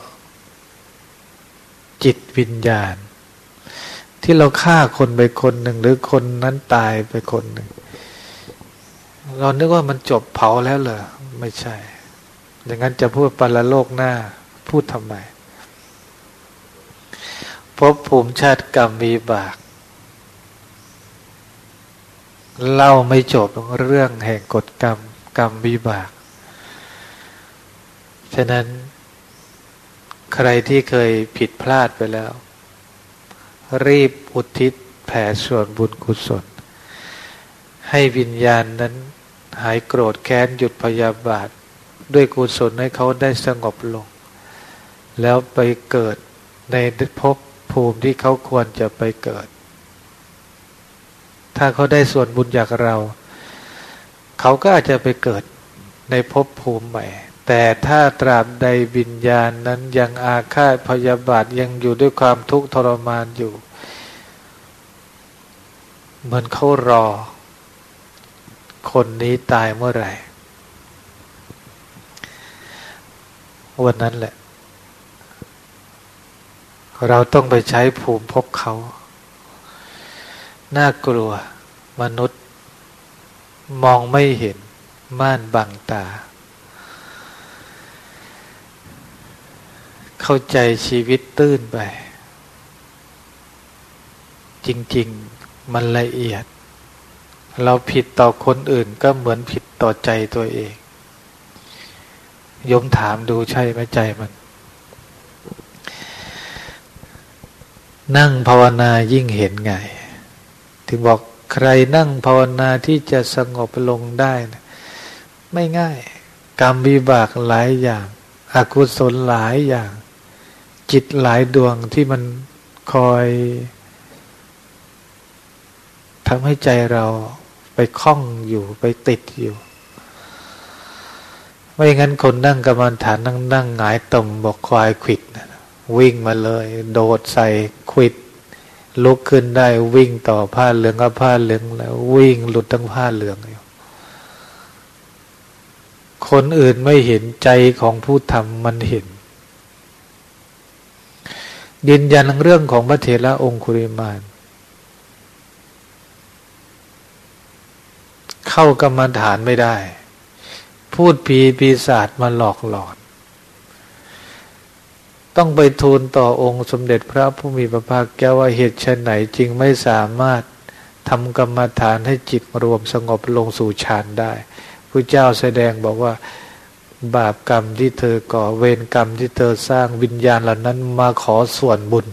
จิตวิญญาณ ที่เราฆ่าคนไปคนหนึ่ง หรือคนนั้นตายไปคนหนึ่ง เรานึกว่ามันจบเผาแล้วเหรอไม่ใช่ อย่างนั้นจะพูดปรโลกหน้าพูดทำไมพบภูมิชาติกรรมมีบากเล่าไม่จบเรื่องแห่งกฎกรรม กรรมวิบาก ฉะนั้นใครที่เคยผิดพลาดไปแล้ว รีบอุทิศแผ่ส่วนบุญกุศล ให้วิญญาณนั้นหายโกรธแค้นหยุดพยาบาท ด้วยกุศลให้เขาได้สงบลง แล้วไปเกิดในภพภูมิที่เขาควรจะไปเกิด ถ้าเขาได้ส่วนบุญจากเรา เขาก็อาจจะไปเกิดในภพภูมิใหม่ แต่ถ้าตราบใดวิญญาณนั้นยังอาฆาตพยาบาทยังอยู่ด้วยความทุกข์ทรมานอยู่ เหมือนเขารอ คนนี้ตายเมื่อไหร่ วันนั้นแหละ เราต้องไปใช้ภูมิพบเขา น่ากลัวมนุษย์ มองไม่เห็นม่านบังตา เข้าใจชีวิตตื้นไป จริง ๆ มันละเอียด เราผิดต่อคนอื่นก็เหมือนผิดต่อใจตัวเอง ยมถามดูใช่ไหมใจมัน นั่งภาวนายิ่งเห็นไง ถึงบอกใครนั่งภาวนาที่จะสงบลงได้นะไม่ง่าย กรรมวิบากหลายอย่างอากุศลหลายอย่าง จิตหลายดวงที่มันคอยทำให้ใจเราไปคล้องอยู่ไปติดอยู่ ไม่งั้นคนนั่งกรรมฐานนั่งนั่งหงายต่มบอกควายขิดวิ่งมาเลย โดดใส่ขิดลุกขึ้นได้วิ่งต่อผ้าเหลืองก็ผ้าเหลืองแล้ว วิ่งหลุดทั้งผ้าเหลืองอยู่คนอื่นไม่เห็นใจของผู้ทำมันเห็น ยืนยันเรื่องของพระเถระองคุริมานเข้ากรรมฐานไม่ได้ พูดผีปีศาจมาหลอกหลอน ต้องไปทูลต่อองค์สมเด็จพระผู้มีพระภาคแก้วว่าเหตุชนไหนจริงไม่สามารถทำกรรมฐานให้จิตรวมสงบลงสู่ฌานได้พระเจ้าแสดงบอกว่า บาปกรรมที่เธอก่อเวรกรรมที่เธอสร้างวิญญาณเหล่านั้นมาขอส่วนบุญ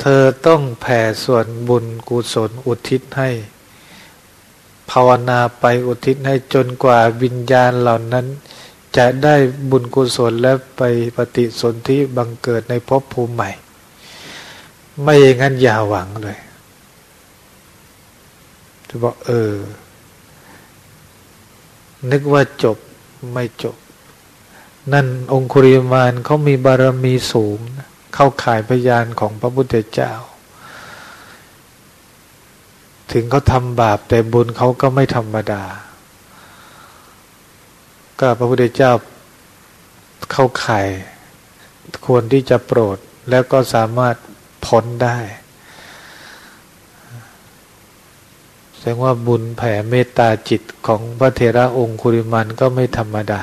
เธอต้องแผ่ส่วนบุญกุศลอุทิศให้ ภาวนาไปอุทิศให้จนกว่าวิญญาณเหล่านั้น จะได้บุญกุศลและไปปฏิสนธิบังเกิดในภพภูมิใหม่ ไม่อย่างนั้นอย่าหวังเลย บอกเออ นึกว่าจบไม่จบ นั่นองคุริมานเขามีบารมีสูง เข้าข่ายพยานของพระพุทธเจ้า ถึงเขาทำบาปแต่บุญเขาก็ไม่ธรรมดา ก็พระพุทธเจ้าเข้าข่ายควรที่จะโปรด แล้วก็สามารถพ้นได้ ดงว่าบุญแผ่เมตตาจิตของพระเทระองค์คุริมันก็ไม่ธรรมดา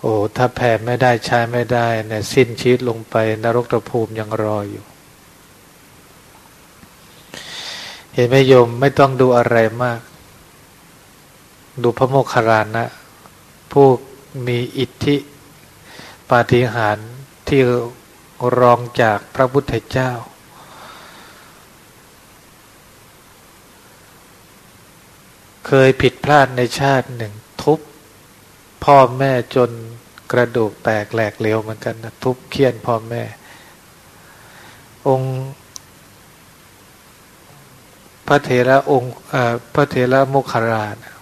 โอ้ถ้าแผ่ไม่ได้ใช้ไม่ได้เนี่ยสิ้นชีวิตลงไปนรกตะภูมิยังรออยู่ เห็นไหมโยมไม่ต้องดูอะไรมาก ดูพระโมคคารานนะผู้มีอิทธิปาฏิหาริย์ที่รองจากพระพุทธเจ้า เคยผิดพลาดในชาติหนึ่ง ทุบพ่อแม่จนกระดูกแตกแหลกเหลวเหมือนกันนะทุบเคี่ยนพ่อแม่ องค์ พระเถระองค์พระเถระโมคคารานะ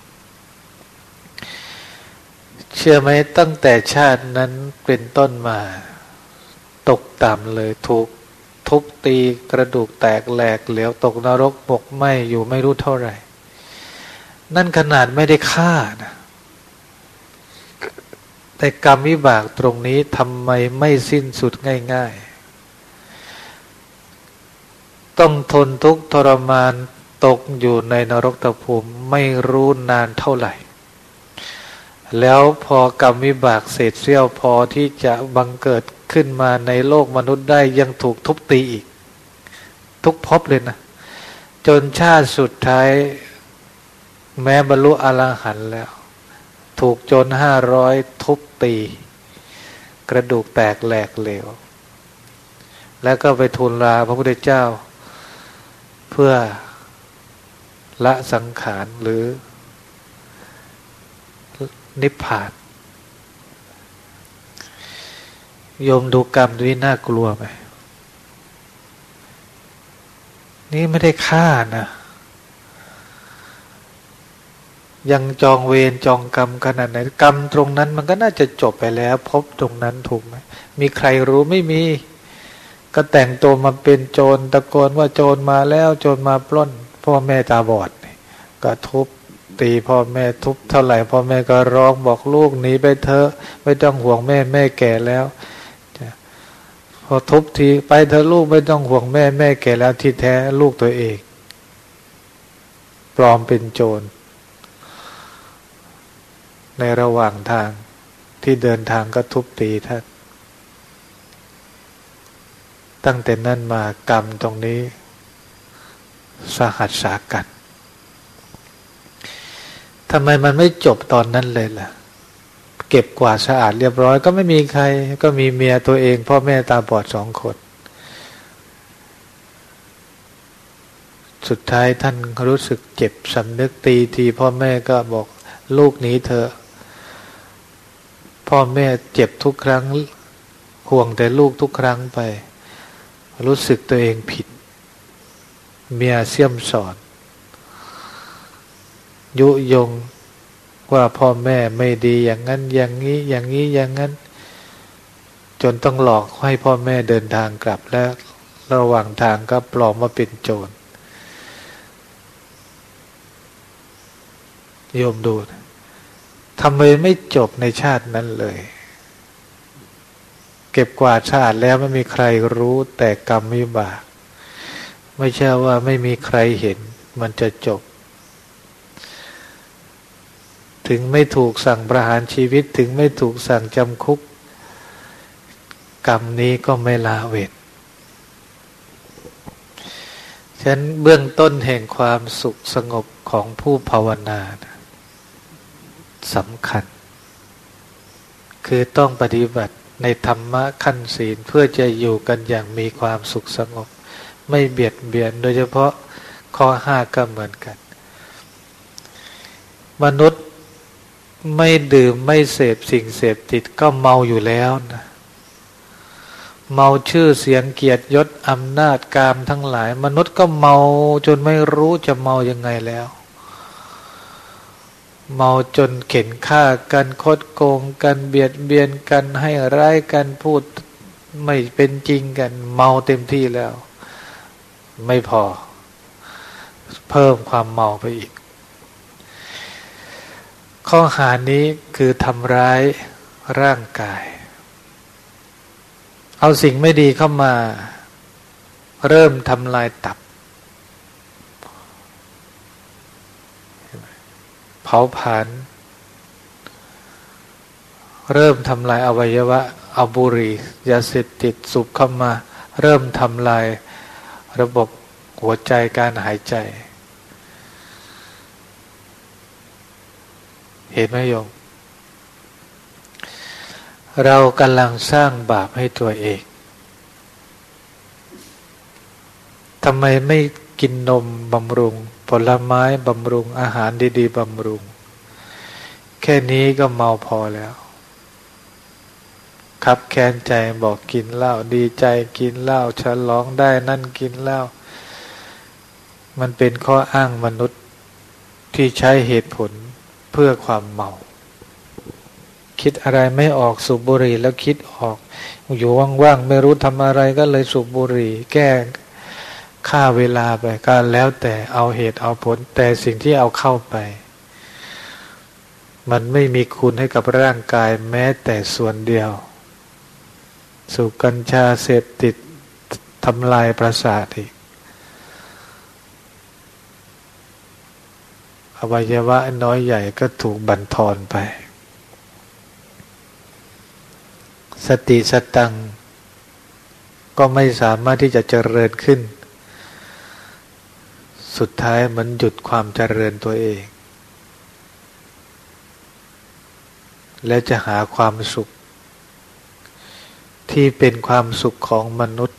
เชื่อไหมตั้งแต่ชาตินั้นเป็นต้นมา ตกต่ำเลยถูกทุบตีกระดูกแตกแหลกเหลวตกนรกหมกไหมอยู่ไม่รู้เท่าไหร่ นั่นขนาดไม่ได้ฆ่านะแต่กรรมวิบากตรงนี้ทำไมไม่สิ้นสุดง่าย ๆ ต้องทนทุกข์ทรมานตกอยู่ในนรกตะภูมิไม่รู้นานเท่าไหร่ แล้วพอกรรมวิบากเศษเสี้ยวพอที่จะบังเกิดขึ้นมาในโลกมนุษย์ได้ยังถูกทุบตีอีก ทุกภพเลยนะ จนชาติสุดท้าย แม้บรรลุอรหันต์แล้ว ถูกโจนห้าร้อยทุบตี กระดูกแตกแหลกเหลว แล้วก็ไปทูลลาพระพุทธเจ้า เพื่อละสังขารหรือ นิพพานโยมดูกรรมด้น่ากลัวไหม นี่ไม่ได้ฆ่านะ ยังจองเวรจองกรรมขนาดไหนกรรมตรงนั้นมันก็น่าจะจบไปแล้ว พบตรงนั้นถูกไหมมีใครรู้ไม่มี ก็แต่งตัวมาเป็นโจรตะโกนว่าโจรมาแล้วโจรมาปล้น พ่อแม่ตาบอดก็ทุบตีพ่อแม่ทุบเท่าไหร่พ่อแม่ก็ร้องบอกลูกหนีไปเถอะไม่ต้องห่วงแม่แม่แก่แล้วพอทุบทีไปเธอลูกไม่ต้องห่วงแม่แม่แก่แล้วที่แท้ลูกตัวเอง ปลอมเป็นโจร ในระหว่างทางที่เดินทางก็ทุบตีท่าน ตั้งแต่นั้นมากรรมตรงนี้ สหัสสากัดทำไมมันไม่จบตอนนั้นเลยล่ะ เก็บกวาดสะอาดเรียบร้อย ก็ไม่มีใคร ก็มีเมียตัวเอง พ่อแม่ตาบอดสองคนสุดท้ายท่านรู้สึกเจ็บสำนึกตีทีพ่อแม่ก็บอกลูกหนีเธอ พ่อแม่เจ็บทุกครั้ง ห่วงแต่ลูกทุกครั้งไป รู้สึกตัวเองผิด เมียเสี่ยมสอน ยุยงว่าพ่อแม่ไม่ดีอย่างนั้น อย่างนี้อย่างนี้อย่างนั้น จนต้องหลอกให้พ่อแม่เดินทางกลับแล้วระหว่างทางก็ปลอมมาเป็นโจรโยมดู ทำไมไม่จบในชาตินั้นเลย เก็บกวาดชาติแล้วไม่มีใครรู้แต่กรรมวิบาก ไม่ใช่ว่าไม่มีใครเห็น มันจะจบ ถึงไม่ถูกสั่งประหารชีวิตถึงไม่ถูกสั่งจำคุก กรรมนี้ก็ไม่ลาเวทฉะนั้นเบื้องต้นแห่งความสุขสงบของผู้ภาวนา สำคัญ คือต้องปฏิบัติในธรรมะขั้นศีลเพื่อจะอยู่กันอย่างมีความสุขสงบ ไม่เบียดเบียนโดยเฉพาะข้อห้าก็เหมือนกัน มนุษย์ไม่ดื่มไม่เสพสิ่งเสพติดก็เมาอยู่แล้วนะเมาชื่อเสียงเกียรติยศอำนาจกามทั้งหลาย มนุษย์ก็เมาจนไม่รู้จะเมายังไงแล้ว เมาจนเข็นฆ่ากันคดโกงกันเบียดเบียนกันให้ร้ายกันพูดไม่เป็นจริงกัน เมาเต็มที่แล้ว ไม่พอ เพิ่มความเมาไปอีก ข้อหานี้คือทำร้ายร่างกาย เอาสิ่งไม่ดีเข้ามา เริ่มทำลายตับ เผาผลาญเริ่มทำลายอวัยวะอาบุรียาเสพติดสุบเข้ามา เริ่มทำลายระบบหัวใจการหายใจ เห็นไหมโยม เรากำลังสร้างบาปให้ตัวเองทำไมไม่กินนมบำรุง ผลไม้บำรุงอาหารดีๆบำรุง แค่นี้ก็เมาพอแล้วคับแค้นใจบอกกินเหล้าดีใจกินเหล้าฉลองได้นั่นกินเหล้ามันเป็นข้ออ้างมนุษย์ที่ใช้เหตุผลเพื่อความเมา คิดอะไรไม่ออกสูบบุหรี่แล้วคิดออก อยู่ว่างๆไม่รู้ทำอะไรก็เลยสูบบุหรี่ แก้ ค่าเวลาไปก็แล้วแต่เอาเหตุเอาผล แต่สิ่งที่เอาเข้าไป มันไม่มีคุณให้กับร่างกายแม้แต่ส่วนเดียว สูบกัญชาเสพติดทำลายประสาทอีกอวัยวะน้อยใหญ่ก็ถูกบั่นทอนไป สติสตัง ก็ไม่สามารถที่จะเจริญขึ้น สุดท้ายมันหยุดความเจริญตัวเอง และจะหาความสุข ที่เป็นความสุขของมนุษย์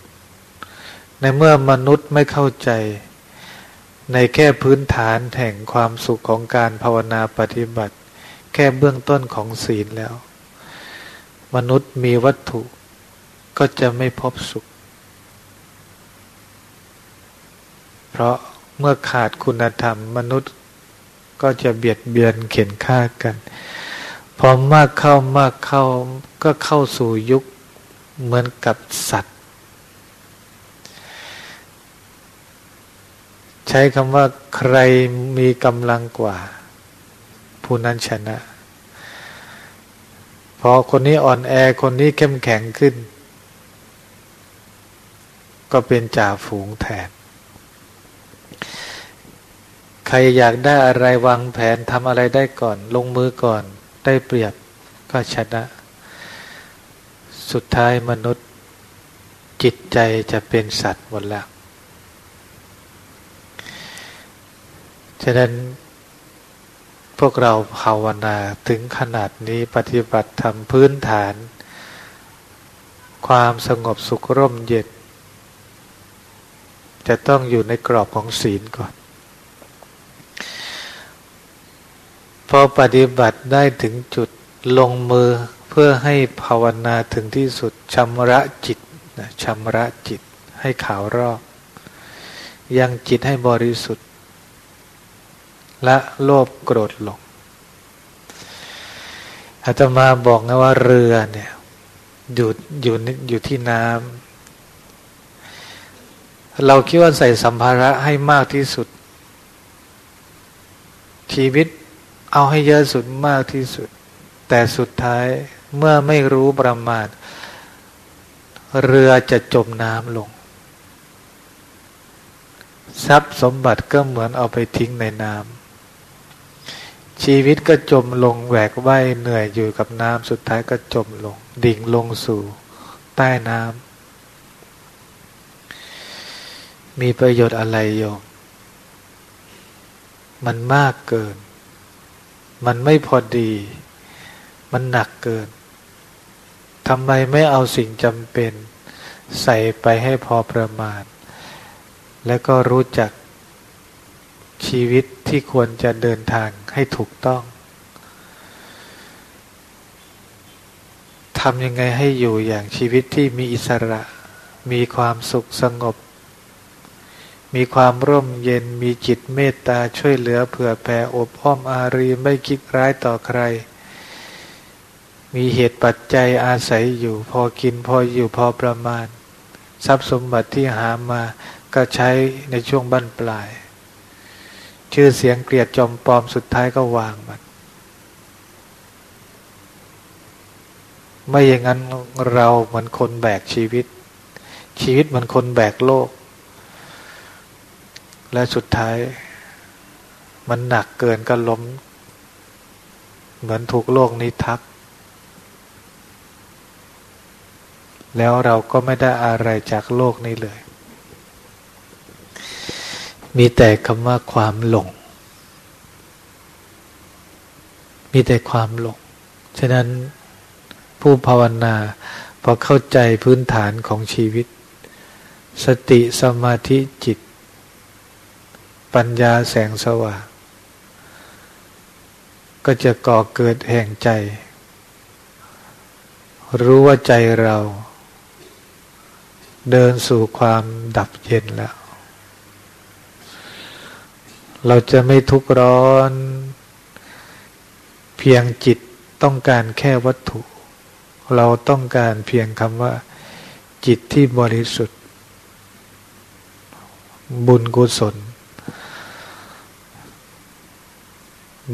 ในเมื่อมนุษย์ไม่เข้าใจ ในแค่พื้นฐานแห่งความสุขของการภาวนาปฏิบัติ แค่เบื้องต้นของศีลแล้ว มนุษย์มีวัตถุก็จะไม่พบสุข เพราะ เมื่อขาดคุณธรรมมนุษย์ก็จะเบียดเบียนเข็นฆ่ากัน พอมากเข้ามากเข้าก็เข้าสู่ยุคเหมือนกับสัตว์ ใช้คำว่าใครมีกำลังกว่า ผู้นั้นชนะ พอคนนี้อ่อนแอคนนี้เข้มแข็งขึ้น ก็เป็นจ่าฝูงแทน ใครอยากได้อะไรวางแผนทำอะไรได้ก่อน ลงมือก่อน ได้เปรียบก็ชนะ สุดท้ายมนุษย์จิตใจจะเป็นสัตว์หมดแล้วฉะนั้นพวกเราภาวนาถึงขนาดนี้ปฏิบัติทำพื้นฐาน ความสงบสุขร่มเย็นจะต้องอยู่ในกรอบของศีลก่อน อปฏิบัติได้ถึงจุดลงมือเพื่อให้ภาวนาถึงที่สุดชำระจิตนะชำระจิตให้ขาวรอบยังจิตให้บริสุทธิ์ และโลภโกรธหลงอาตมาบอกนะว่าเรือเนี่ยอยู่อยู่อยู่ที่น้ำเราคิดว่าใส่สัมภาระให้มากที่สุด ชีวิต เอาให้เยอะสุดมากที่สุด แต่สุดท้ายเมื่อไม่รู้ประมาท เรือจะจมน้ำลง ทรัพย์สมบัติก็เหมือนเอาไปทิ้งในน้ำชีวิตก็จมลงแหวกว่ายเหนื่อยอยู่กับน้ำสุดท้ายก็จมลง ดิ่งลงสู่ ใต้น้ำมีประโยชน์อะไรโยมมันมากเกิน มันไม่พอดี มันหนักเกินทำไมไม่เอาสิ่งจำเป็น ใส่ไปให้พอประมาณ แล้วก็รู้จักชีวิตที่ควรจะเดินทางให้ถูกต้องทำยังไงให้อยู่อย่างชีวิตที่มีอิสระ มีความสุขสงบ มีความร่มเย็นมีจิตเมตตาช่วยเหลือเผื่อแผ่อบอ้อมอารีไม่คิดร้ายต่อใคร มีเหตุปัจจัยอาศัยอยู่ พอกินพออยู่พอประมาณ ทรัพย์สมบัติที่หามาก็ใช้ในช่วงบั้นปลาย ชื่อเสียงเกลียดจอมปลอมสุดท้ายก็วางมันไม่อย่างนั้นเราเหมือนคนแบกชีวิต ชีวิตเหมือนคนแบกโลก และสุดท้าย มันหนักเกินก็ล้ม เหมือนถูกโลกนี้ทับแล้วเราก็ไม่ได้อะไรจากโลกนี้เลย มีแต่คำว่าความหลง มีแต่ความหลง ฉะนั้นผู้ภาวนาพอเข้าใจพื้นฐานของชีวิต สติสมาธิจิต ปัญญาแสงสว่าง ก็จะก่อเกิดแห่งใจ รู้ว่าใจเรา เดินสู่ความดับเย็นแล้ว เราจะไม่ทุกข์ร้อน เพียงจิตต้องการแค่วัตถุ เราต้องการเพียงคำว่า จิตที่บริสุทธิ์ บุญกุศล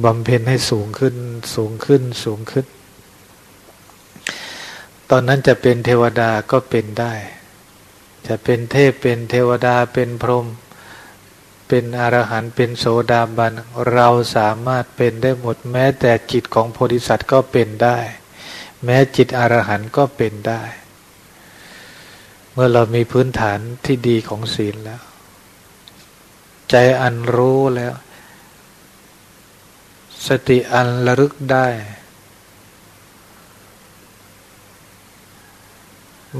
บำเพ็ญให้สูงขึ้น สูงขึ้น สูงขึ้น ตอนนั้นจะเป็นเทวดาก็เป็นได้ จะเป็นเทพ เป็นเทวดา เป็นพรหม เป็นอรหันต์ เป็นโสดาบัน เราสามารถเป็นได้หมด แม้แต่จิตของโพธิสัตว์ก็เป็นได้ แม้จิตอรหันต์ก็เป็นได้ เมื่อเรามีพื้นฐานที่ดีของศีลแล้ว ใจอันรู้แล้ว สติอันระลึกได้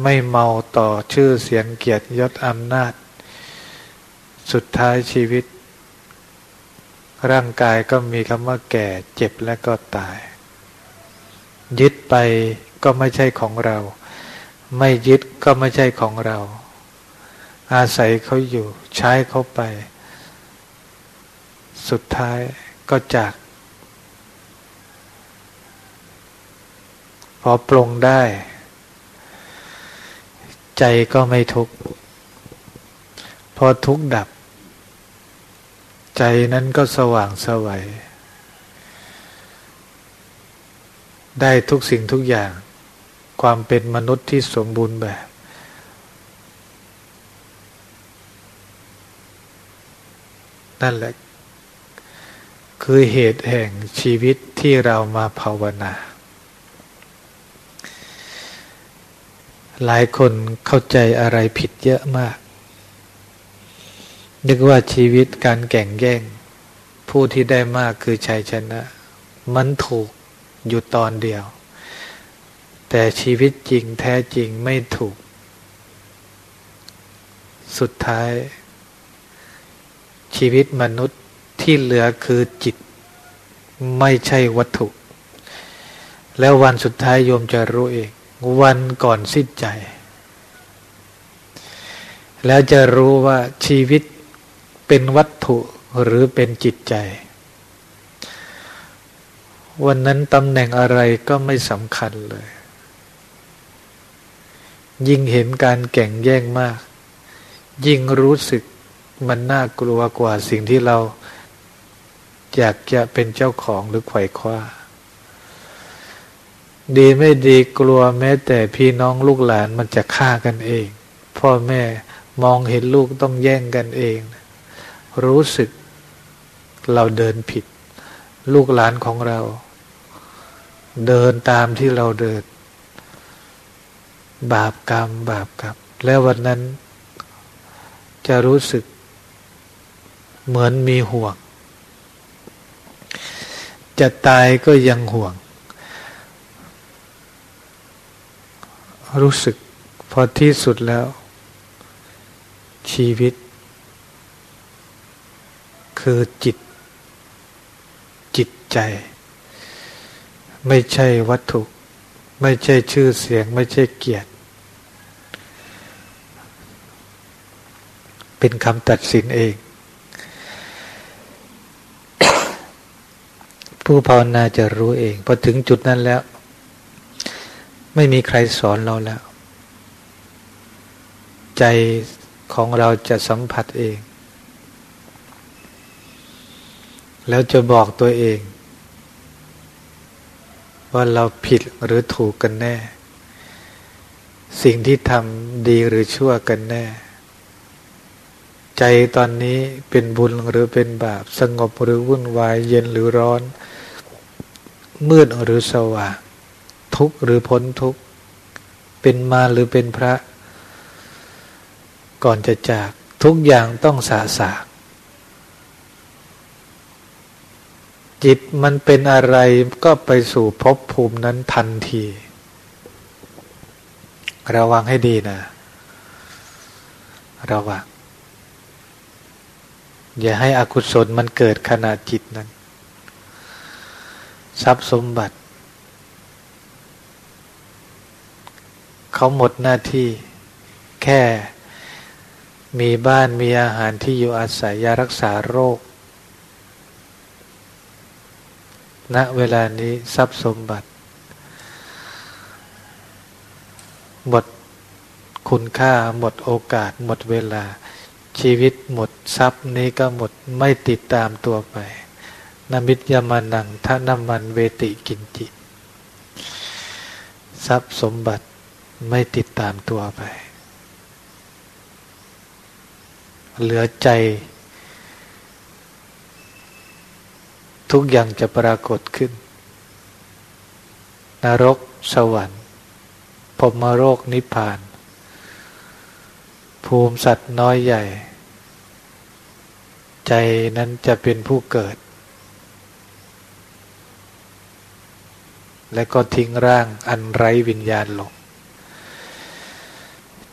ไม่เมาต่อชื่อเสียงเกียรติยศอำนาจ สุดท้ายชีวิต ร่างกายก็มีคำว่าแก่เจ็บและก็ตาย ยึดไปก็ไม่ใช่ของเรา ไม่ยึดก็ไม่ใช่ของเรา อาศัยเขาอยู่ใช้เขาไป สุดท้ายก็จาก พอปรงได้ ใจก็ไม่ทุกข์พอทุกข์ดับ ใจนั้นก็สว่างสวัย ได้ทุกสิ่งทุกอย่าง ความเป็นมนุษย์ที่สมบูรณ์แบบ นั่นแหละ คือเหตุแห่งชีวิตที่เรามาภาวนา หลายคนเข้าใจอะไรผิดเยอะมาก นึกว่าชีวิตการแข่งแย่ง ผู้ที่ได้มากคือชัยชนะ มันถูกอยู่ตอนเดียว แต่ชีวิตจริงแท้จริงไม่ถูก สุดท้าย ชีวิตมนุษย์ที่เหลือคือจิต ไม่ใช่วัตถุ แล้ววันสุดท้ายโยมจะรู้เอง วันก่อนสิ้นใจ แล้วจะรู้ว่าชีวิตเป็นวัตถุหรือเป็นจิตใจ วันนั้นตำแหน่งอะไรก็ไม่สำคัญเลย ยิ่งเห็นการแข่งแย่งมาก ยิ่งรู้สึกมันน่ากลัวกว่าสิ่งที่เราอยากจะเป็นเจ้าของหรือไขว่คว้า ดีไม่ดีกลัวแม้แต่พี่น้องลูกหลานมันจะฆ่ากันเอง พ่อแม่มองเห็นลูกต้องแย่งกันเอง รู้สึกเราเดินผิด ลูกหลานของเรา เดินตามที่เราเดิน บาปกรรม บาปกรรม แล้ววันนั้น จะรู้สึก เหมือนมีห่วง จะตายก็ยังห่วง รู้สึกพอที่สุดแล้ว ชีวิต คือจิต จิตใจ ไม่ใช่วัตถุ ไม่ใช่ชื่อเสียง ไม่ใช่เกียรติ เป็นคำตัดสินเอง ผู้ภาวนาจะรู้เองพอถึงจุดนั้นแล้ว ไม่มีใครสอนเราแล้ว ใจของเราจะสัมผัสเอง แล้วจะบอกตัวเอง ว่าเราผิดหรือถูกกันแน่ สิ่งที่ทำดีหรือชั่วกันแน่ ใจตอนนี้เป็นบุญหรือเป็นบาป สงบหรือวุ่นวาย เย็นหรือร้อน มืดหรือสว่าง ทุกข์หรือพ้นทุกข์ เป็นมาหรือเป็นพระ ก่อนจะจากทุกอย่างต้องสาสางจิตมันเป็นอะไรก็ไปสู่ภพภูมินั้นทันที ระวังให้ดีนะ ระวัง อย่าให้อกุศลมันเกิดขณะจิตนั้น ทรัพย์สมบัติ เขาหมดหน้าที่แค่มีบ้านมีอาหารที่อยู่อาศัยยารักษาโรค ณ เวลานี้ทรัพย์สมบัติ หมดคุณค่าหมดโอกาส หมดเวลาชีวิตหมดทรัพย์นี้ก็หมดไม่ติดตามตัวไปนมิตยามานังท่านามันเวติกินจิ ทรัพย์สมบัติ ไม่ติดตามตัวไป เหลือใจ ทุกอย่างจะปรากฏขึ้น นรกสวรรค์พมโรคนิพพาน ภูมิสัตว์น้อยใหญ่ ใจนั้นจะเป็นผู้เกิด และก็ทิ้งร่างอันไร้วิญญาณลง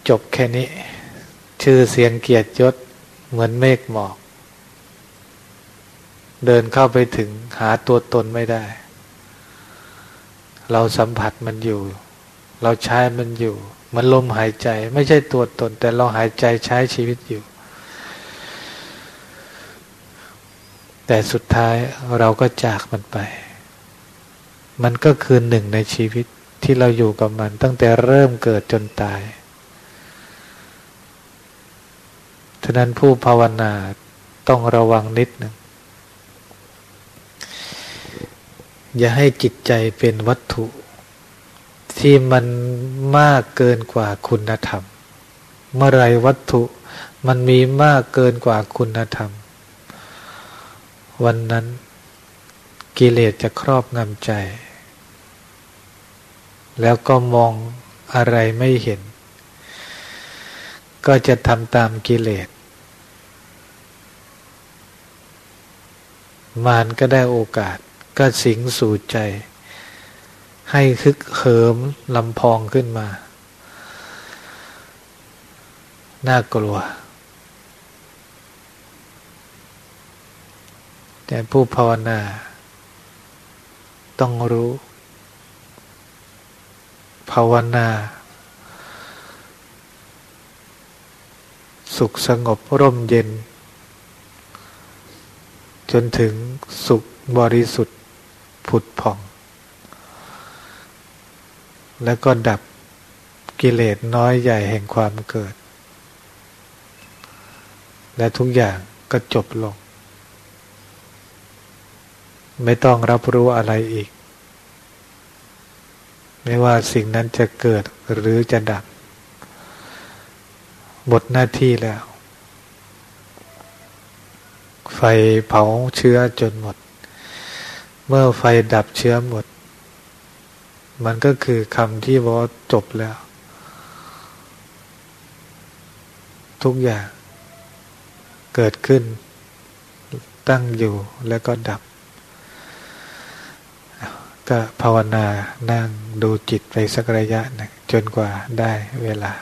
จบแค่นี้ ชื่อเสียงเกียรติยศเหมือนเมฆหมอก เดินเข้าไปถึงหาตัวตนไม่ได้ เราสัมผัสมันอยู่ เราใช้มันอยู่ มันลมหายใจ ไม่ใช่ตัวตน แต่เราหายใจใช้ชีวิตอยู่ แต่สุดท้ายเราก็จากมันไป มันก็คือหนึ่งในชีวิตที่เราอยู่กับมันตั้งแต่เริ่มเกิดจนตาย ฉะนั้นผู้ภาวนาต้องระวังนิดหนึ่งอย่าให้จิตใจเป็นวัตถุ ที่มันมากเกินกว่าคุณธรรม เมื่อไรวัตถุมันมีมากเกินกว่าคุณธรรม วันนั้นกิเลสจะครอบงำใจ แล้วก็มองอะไรไม่เห็น ก็จะทำตามกิเลส มานก็ได้โอกาส ก็สิงสู่ใจ ให้คึกเหิมลำพองขึ้นมา น่ากลัว แต่ผู้ภาวนา ต้องรู้ ภาวนา สุขสงบร่มเย็น นถึงสุขบริสุทธิ์ผุดผ่อง แล้วก็ดับกิเลสน้อยใหญ่แห่งความเกิด และทุกอย่างก็จบลง ไม่ต้องรับรู้อะไรอีก ไม่ว่าสิ่งนั้นจะเกิดหรือจะดับ หมดหน้าที่แล้ว ไฟเผาเชื้อจนหมด เมื่อไฟดับเชื้อหมด มันก็คือคำที่บอกจบแล้ว ทุกอย่างเกิดขึ้น ตั้งอยู่แล้วก็ดับ ก็ภาวนานั่งดูจิตไปสักระยะหนึ่งจนกว่าได้เวลา